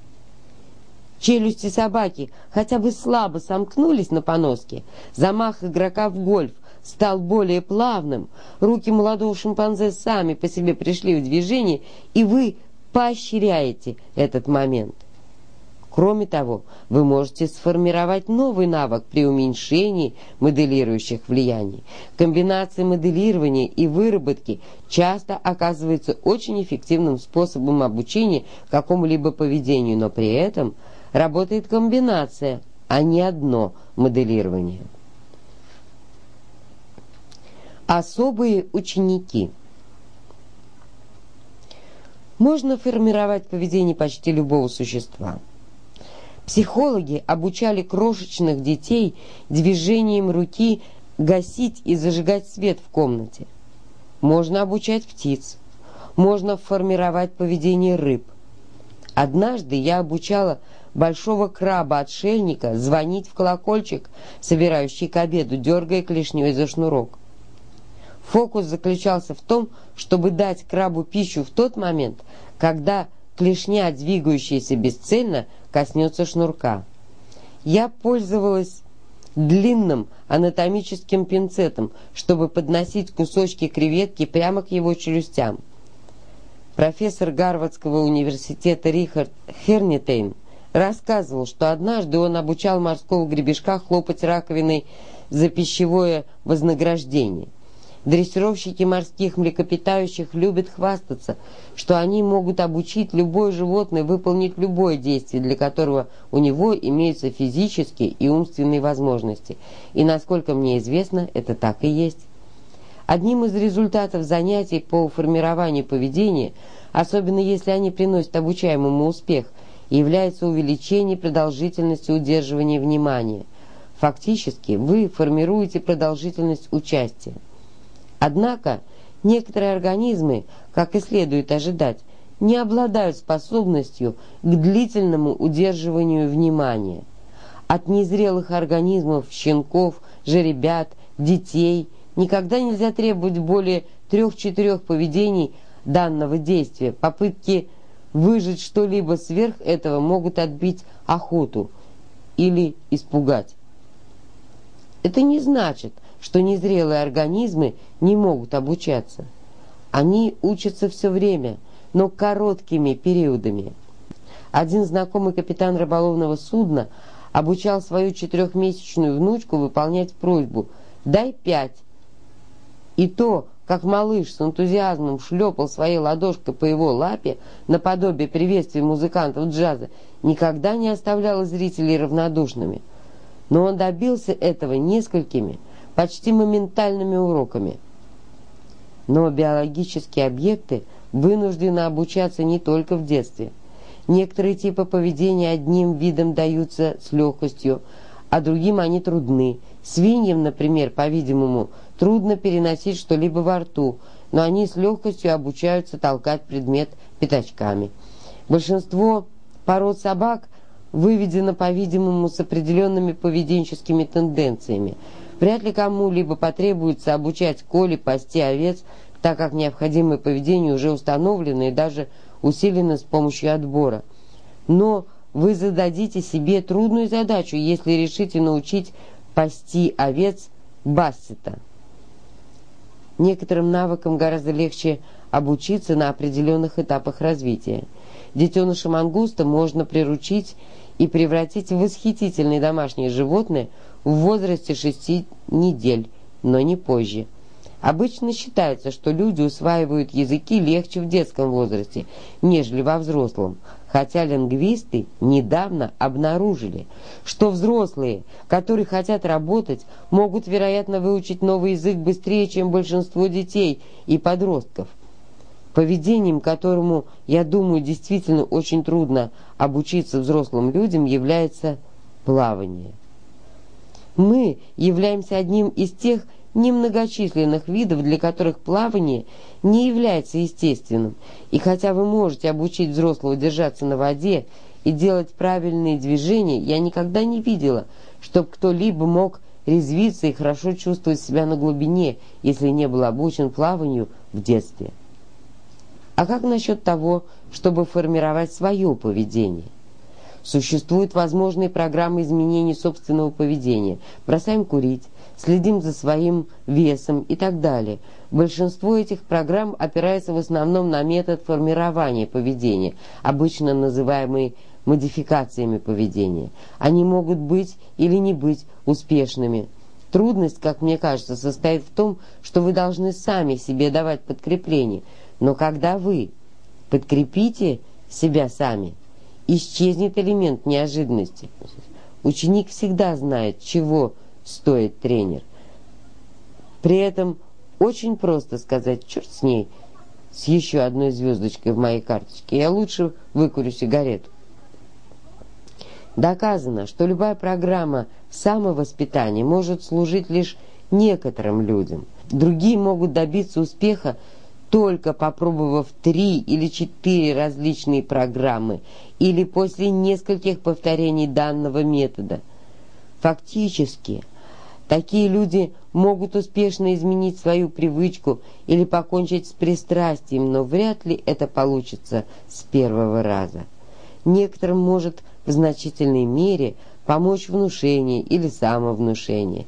Челюсти собаки хотя бы слабо сомкнулись на поноске. Замах игрока в гольф стал более плавным. Руки молодого шимпанзе сами по себе пришли в движение, и вы поощряете этот момент. Кроме того, вы можете сформировать новый навык при уменьшении моделирующих влияний. Комбинация моделирования и выработки часто оказывается очень эффективным способом обучения какому-либо поведению, но при этом – работает комбинация, а не одно моделирование. Особые ученики Можно формировать поведение почти любого существа. Психологи обучали крошечных детей движением руки гасить и зажигать свет в комнате. Можно обучать птиц. Можно формировать поведение рыб. Однажды я обучала большого краба-отшельника звонить в колокольчик, собирающий к обеду, дергая клешней за шнурок. Фокус заключался в том, чтобы дать крабу пищу в тот момент, когда клешня, двигающаяся бесцельно, коснется шнурка. Я пользовалась длинным анатомическим пинцетом, чтобы подносить кусочки креветки прямо к его челюстям. Профессор Гарвардского университета Рихард Хернитейн рассказывал, что однажды он обучал морского гребешка хлопать раковиной за пищевое вознаграждение. Дрессировщики морских млекопитающих любят хвастаться, что они могут обучить любое животное выполнить любое действие, для которого у него имеются физические и умственные возможности. И, насколько мне известно, это так и есть. Одним из результатов занятий по формированию поведения, особенно если они приносят обучаемому успех, является увеличение продолжительности удерживания внимания. Фактически вы формируете продолжительность участия. Однако некоторые организмы, как и следует ожидать, не обладают способностью к длительному удерживанию внимания. От незрелых организмов, щенков, жеребят, детей никогда нельзя требовать более трех-четырех поведений данного действия. Попытки выжить что-либо сверх этого могут отбить охоту или испугать. Это не значит, что незрелые организмы не могут обучаться. Они учатся все время, но короткими периодами. Один знакомый капитан рыболовного судна обучал свою четырехмесячную внучку выполнять просьбу «дай пять». И то, как малыш с энтузиазмом шлепал своей ладошкой по его лапе, наподобие приветствия музыкантов джаза, никогда не оставляло зрителей равнодушными. Но он добился этого несколькими, почти моментальными уроками. Но биологические объекты вынуждены обучаться не только в детстве. Некоторые типы поведения одним видом даются с легкостью, а другим они трудны. Свиньям, например, по-видимому, трудно переносить что-либо во рту, но они с легкостью обучаются толкать предмет пятачками. Большинство пород собак выведено, по-видимому, с определенными поведенческими тенденциями – Вряд ли кому-либо потребуется обучать Коле пасти овец, так как необходимое поведение уже установлено и даже усилено с помощью отбора. Но вы зададите себе трудную задачу, если решите научить пасти овец Бассета. Некоторым навыкам гораздо легче обучиться на определенных этапах развития. Детеныша мангуста можно приручить и превратить в восхитительное домашнее животное – в возрасте шести недель, но не позже. Обычно считается, что люди усваивают языки легче в детском возрасте, нежели во взрослом, хотя лингвисты недавно обнаружили, что взрослые, которые хотят работать, могут, вероятно, выучить новый язык быстрее, чем большинство детей и подростков. Поведением, которому, я думаю, действительно очень трудно обучиться взрослым людям, является плавание. Мы являемся одним из тех немногочисленных видов, для которых плавание не является естественным. И хотя вы можете обучить взрослого держаться на воде и делать правильные движения, я никогда не видела, чтобы кто-либо мог резвиться и хорошо чувствовать себя на глубине, если не был обучен плаванию в детстве. А как насчет того, чтобы формировать свое поведение? Существуют возможные программы изменения собственного поведения. Бросаем курить, следим за своим весом и так далее. Большинство этих программ опирается в основном на метод формирования поведения, обычно называемый модификациями поведения. Они могут быть или не быть успешными. Трудность, как мне кажется, состоит в том, что вы должны сами себе давать подкрепление. Но когда вы подкрепите себя сами – исчезнет элемент неожиданности. Ученик всегда знает, чего стоит тренер. При этом очень просто сказать «черт с ней», с еще одной звездочкой в моей карточке, я лучше выкурю сигарету. Доказано, что любая программа самовоспитания может служить лишь некоторым людям. Другие могут добиться успеха только попробовав три или четыре различные программы или после нескольких повторений данного метода. Фактически, Такие люди могут успешно изменить свою привычку или покончить с пристрастием, но вряд ли это получится с первого раза. Некоторым может в значительной мере помочь внушение или самовнушение.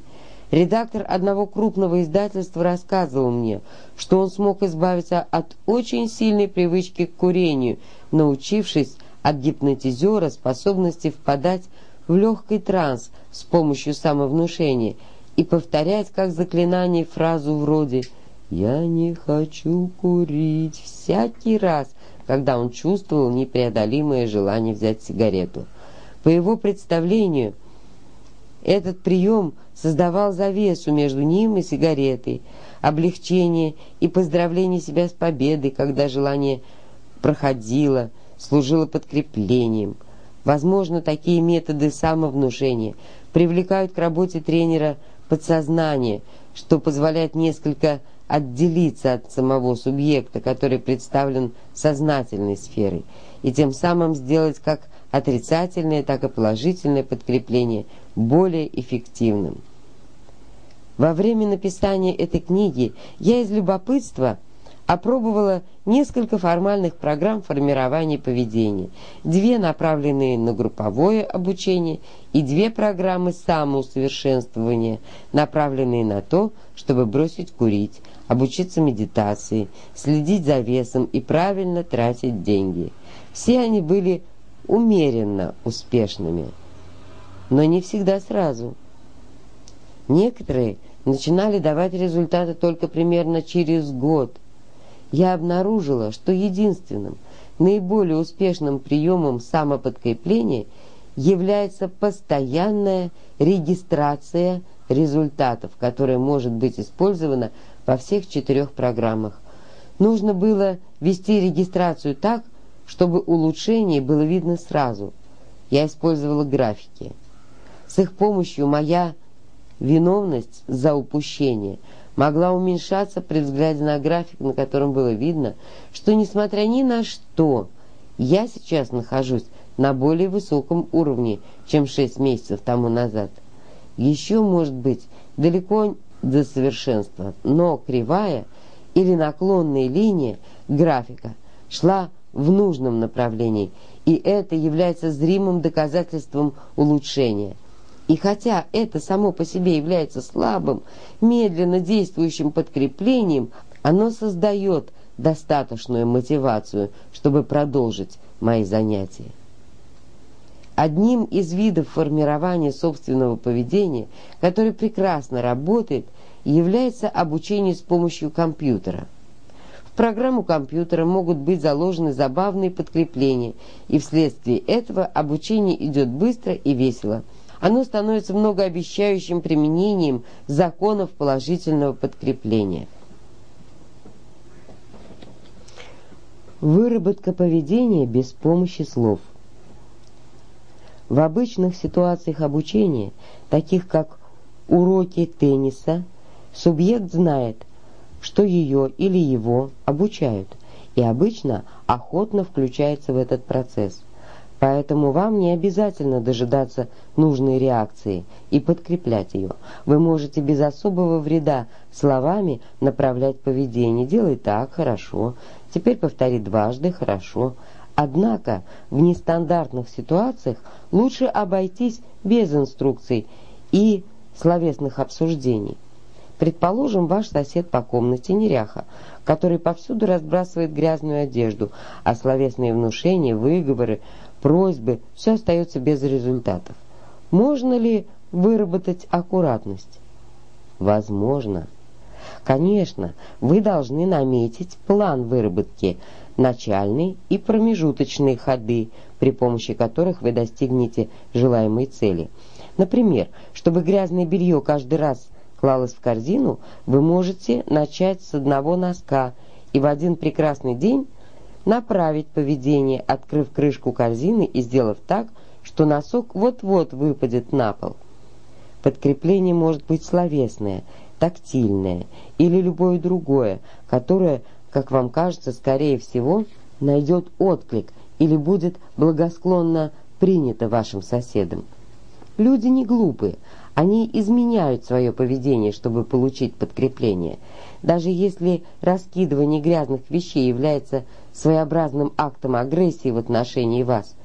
Редактор одного крупного издательства рассказывал мне, что он смог избавиться от очень сильной привычки к курению, научившись от гипнотизера способности впадать в легкий транс с помощью самовнушения – и повторять как заклинание фразу вроде «Я не хочу курить» всякий раз, когда он чувствовал непреодолимое желание взять сигарету. По его представлению, этот прием создавал завесу между ним и сигаретой, облегчение и поздравление себя с победой, когда желание проходило, служило подкреплением. Возможно, такие методы самовнушения привлекают к работе тренера подсознание, что позволяет несколько отделиться от самого субъекта, который представлен сознательной сферой, и тем самым сделать как отрицательное, так и положительное подкрепление более эффективным. Во время написания этой книги я из любопытства – опробовала несколько формальных программ формирования поведения, две направленные на групповое обучение и две программы самоусовершенствования, направленные на то, чтобы бросить курить, обучиться медитации, следить за весом и правильно тратить деньги. Все они были умеренно успешными, но не всегда сразу. Некоторые начинали давать результаты только примерно через год – я обнаружила, что единственным, наиболее успешным приемом самоподкрепления является постоянная регистрация результатов, которая может быть использована во всех четырех программах. Нужно было вести регистрацию так, чтобы улучшение было видно сразу. Я использовала графики. С их помощью моя виновность за упущение – могла уменьшаться при взгляде на график, на котором было видно, что, несмотря ни на что, я сейчас нахожусь на более высоком уровне, чем шесть месяцев тому назад. Еще, может быть, далеко до совершенства, но кривая или наклонная линия графика шла в нужном направлении, и это является зримым доказательством улучшения. И хотя это само по себе является слабым, медленно действующим подкреплением, оно создает достаточную мотивацию, чтобы продолжить мои занятия. Одним из видов формирования собственного поведения, который прекрасно работает, является обучение с помощью компьютера. В программу компьютера могут быть заложены забавные подкрепления, и вследствие этого обучение идет быстро и весело – оно становится многообещающим применением законов положительного подкрепления. Выработка поведения без помощи слов. В обычных ситуациях обучения, таких как уроки тенниса, субъект знает, что ее или его обучают, и обычно охотно включается в этот процесс – Поэтому вам не обязательно дожидаться нужной реакции и подкреплять ее. Вы можете без особого вреда словами направлять поведение. Делай так, хорошо. Теперь повтори дважды, хорошо. Однако в нестандартных ситуациях лучше обойтись без инструкций и словесных обсуждений. Предположим, ваш сосед по комнате неряха, который повсюду разбрасывает грязную одежду, а словесные внушения, выговоры, просьбы, все остается без результатов. Можно ли выработать аккуратность? Возможно. Конечно, вы должны наметить план выработки, начальные и промежуточные ходы, при помощи которых вы достигнете желаемой цели. Например, чтобы грязное белье каждый раз клалось в корзину, вы можете начать с одного носка и в один прекрасный день направить поведение, открыв крышку корзины и сделав так, что носок вот-вот выпадет на пол. Подкрепление может быть словесное, тактильное или любое другое, которое, как вам кажется, скорее всего, найдет отклик или будет благосклонно принято вашим соседом. Люди не глупые, Они изменяют свое поведение, чтобы получить подкрепление. Даже если раскидывание грязных вещей является своеобразным актом агрессии в отношении вас.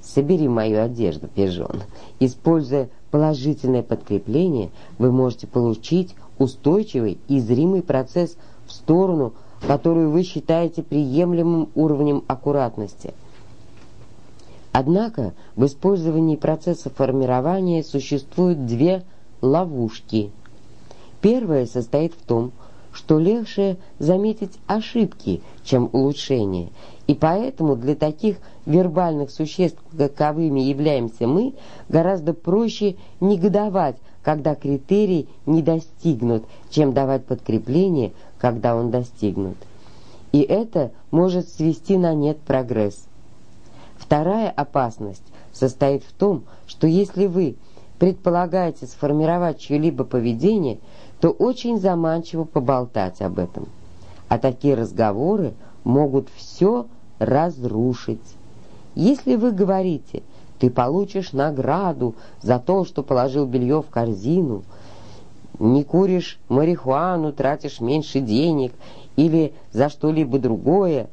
Собери мою одежду, пижон. Используя положительное подкрепление, вы можете получить устойчивый и зримый процесс в сторону, которую вы считаете приемлемым уровнем аккуратности. Однако в использовании процесса формирования существуют две ловушки. Первая состоит в том, что легче заметить ошибки, чем улучшения, и поэтому для таких вербальных существ, каковыми являемся мы, гораздо проще негодовать, когда критерий не достигнут, чем давать подкрепление, когда он достигнут. И это может свести на нет прогресс. Вторая опасность состоит в том, что если вы предполагаете сформировать чье-либо поведение, то очень заманчиво поболтать об этом. А такие разговоры могут все разрушить. Если вы говорите «ты получишь награду за то, что положил белье в корзину», «не куришь марихуану, тратишь меньше денег» или за что-либо другое,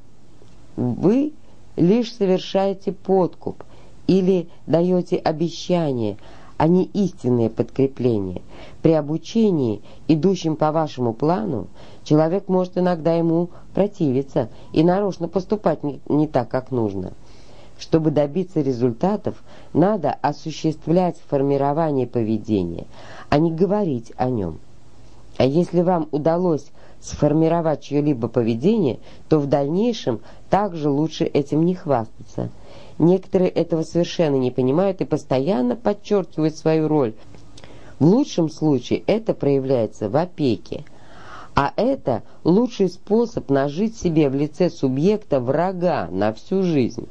вы лишь совершаете подкуп или даете обещание, а не истинное подкрепление. При обучении, идущем по вашему плану, человек может иногда ему противиться и нарочно поступать не, так, как нужно. Чтобы добиться результатов, надо осуществлять формирование поведения, а не говорить о нем. А если вам удалось сформировать чье-либо поведение, то в дальнейшем также лучше этим не хвастаться. Некоторые этого совершенно не понимают и постоянно подчеркивают свою роль. В лучшем случае это проявляется в опеке, а это лучший способ нажить себе в лице субъекта врага на всю жизнь.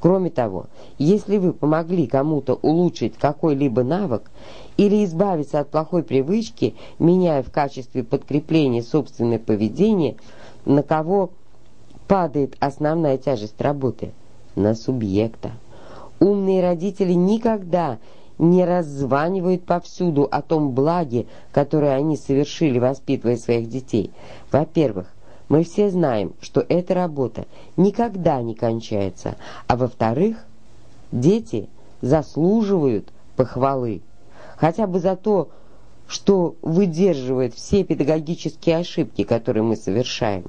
Кроме того, если вы помогли кому-то улучшить какой-либо навык или избавиться от плохой привычки, меняя в качестве подкрепления собственное поведение, на кого падает основная тяжесть работы? На субъекта. Умные родители никогда не раззванивают повсюду о том благе, которое они совершили, воспитывая своих детей. Во-первых, мы все знаем, что эта работа никогда не кончается, а во-вторых, дети заслуживают похвалы, хотя бы за то, что выдерживает все педагогические ошибки, которые мы совершаем.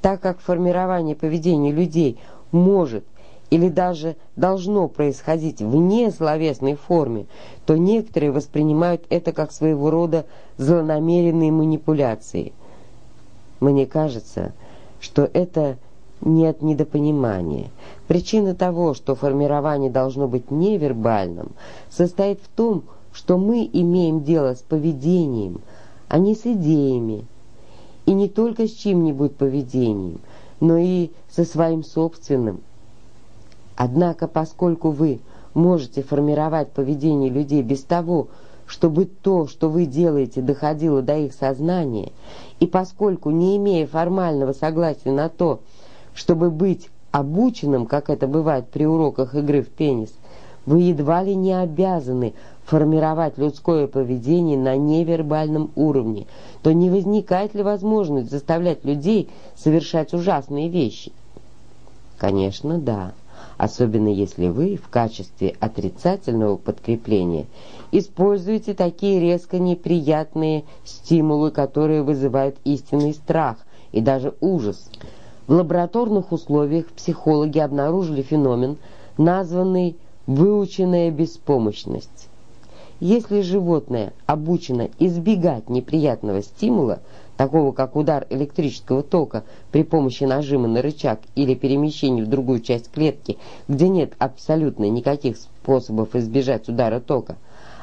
Так как формирование поведения людей может или даже должно происходить вне словесной форме, то некоторые воспринимают это как своего рода злонамеренные манипуляции. Мне кажется, что это не от недопонимания. Причина того, что формирование должно быть невербальным, состоит в том, что мы имеем дело с поведением, а не с идеями, и не только с чьим-нибудь поведением, но и со своим собственным. Однако, поскольку вы можете формировать поведение людей без того, чтобы то, что вы делаете, доходило до их сознания, и поскольку, не имея формального согласия на то, чтобы быть обученным, как это бывает при уроках игры в пенис, вы едва ли не обязаны формировать людское поведение на невербальном уровне, то не возникает ли возможность заставлять людей совершать ужасные вещи? Конечно, да особенно если вы в качестве отрицательного подкрепления используете такие резко неприятные стимулы, которые вызывают истинный страх и даже ужас. В лабораторных условиях психологи обнаружили феномен, названный «выученная беспомощность». Если животное обучено избегать неприятного стимула, такого как удар электрического тока при помощи нажима на рычаг или перемещения в другую часть клетки, где нет абсолютно никаких способов избежать удара тока,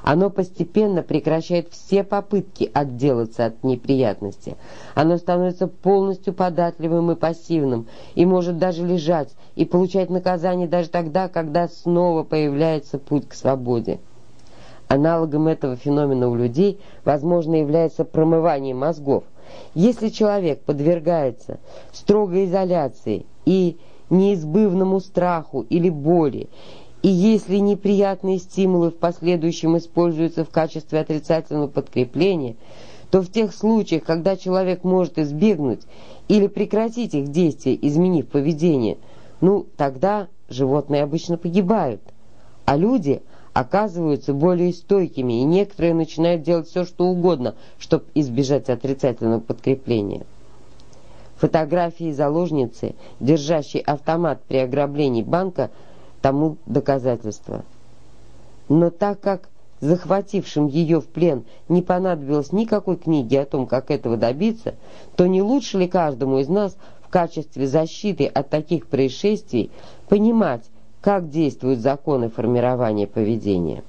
оно постепенно прекращает все попытки отделаться от неприятности. Оно становится полностью податливым и пассивным, и может даже лежать и получать наказание даже тогда, когда снова появляется путь к свободе. Аналогом этого феномена у людей, возможно, является промывание мозгов. Если человек подвергается строгой изоляции и неизбывному страху или боли, И если неприятные стимулы в последующем используются в качестве отрицательного подкрепления, то в тех случаях, когда человек может избегнуть или прекратить их действие, изменив поведение, ну, тогда животные обычно погибают, а люди оказываются более стойкими, и некоторые начинают делать все, что угодно, чтобы избежать отрицательного подкрепления. Фотографии заложницы, держащей автомат при ограблении банка – тому доказательство. Но так как захватившим ее в плен не понадобилось никакой книги о том, как этого добиться, то не лучше ли каждому из нас в качестве защиты от таких происшествий понимать, как действуют законы формирования поведения?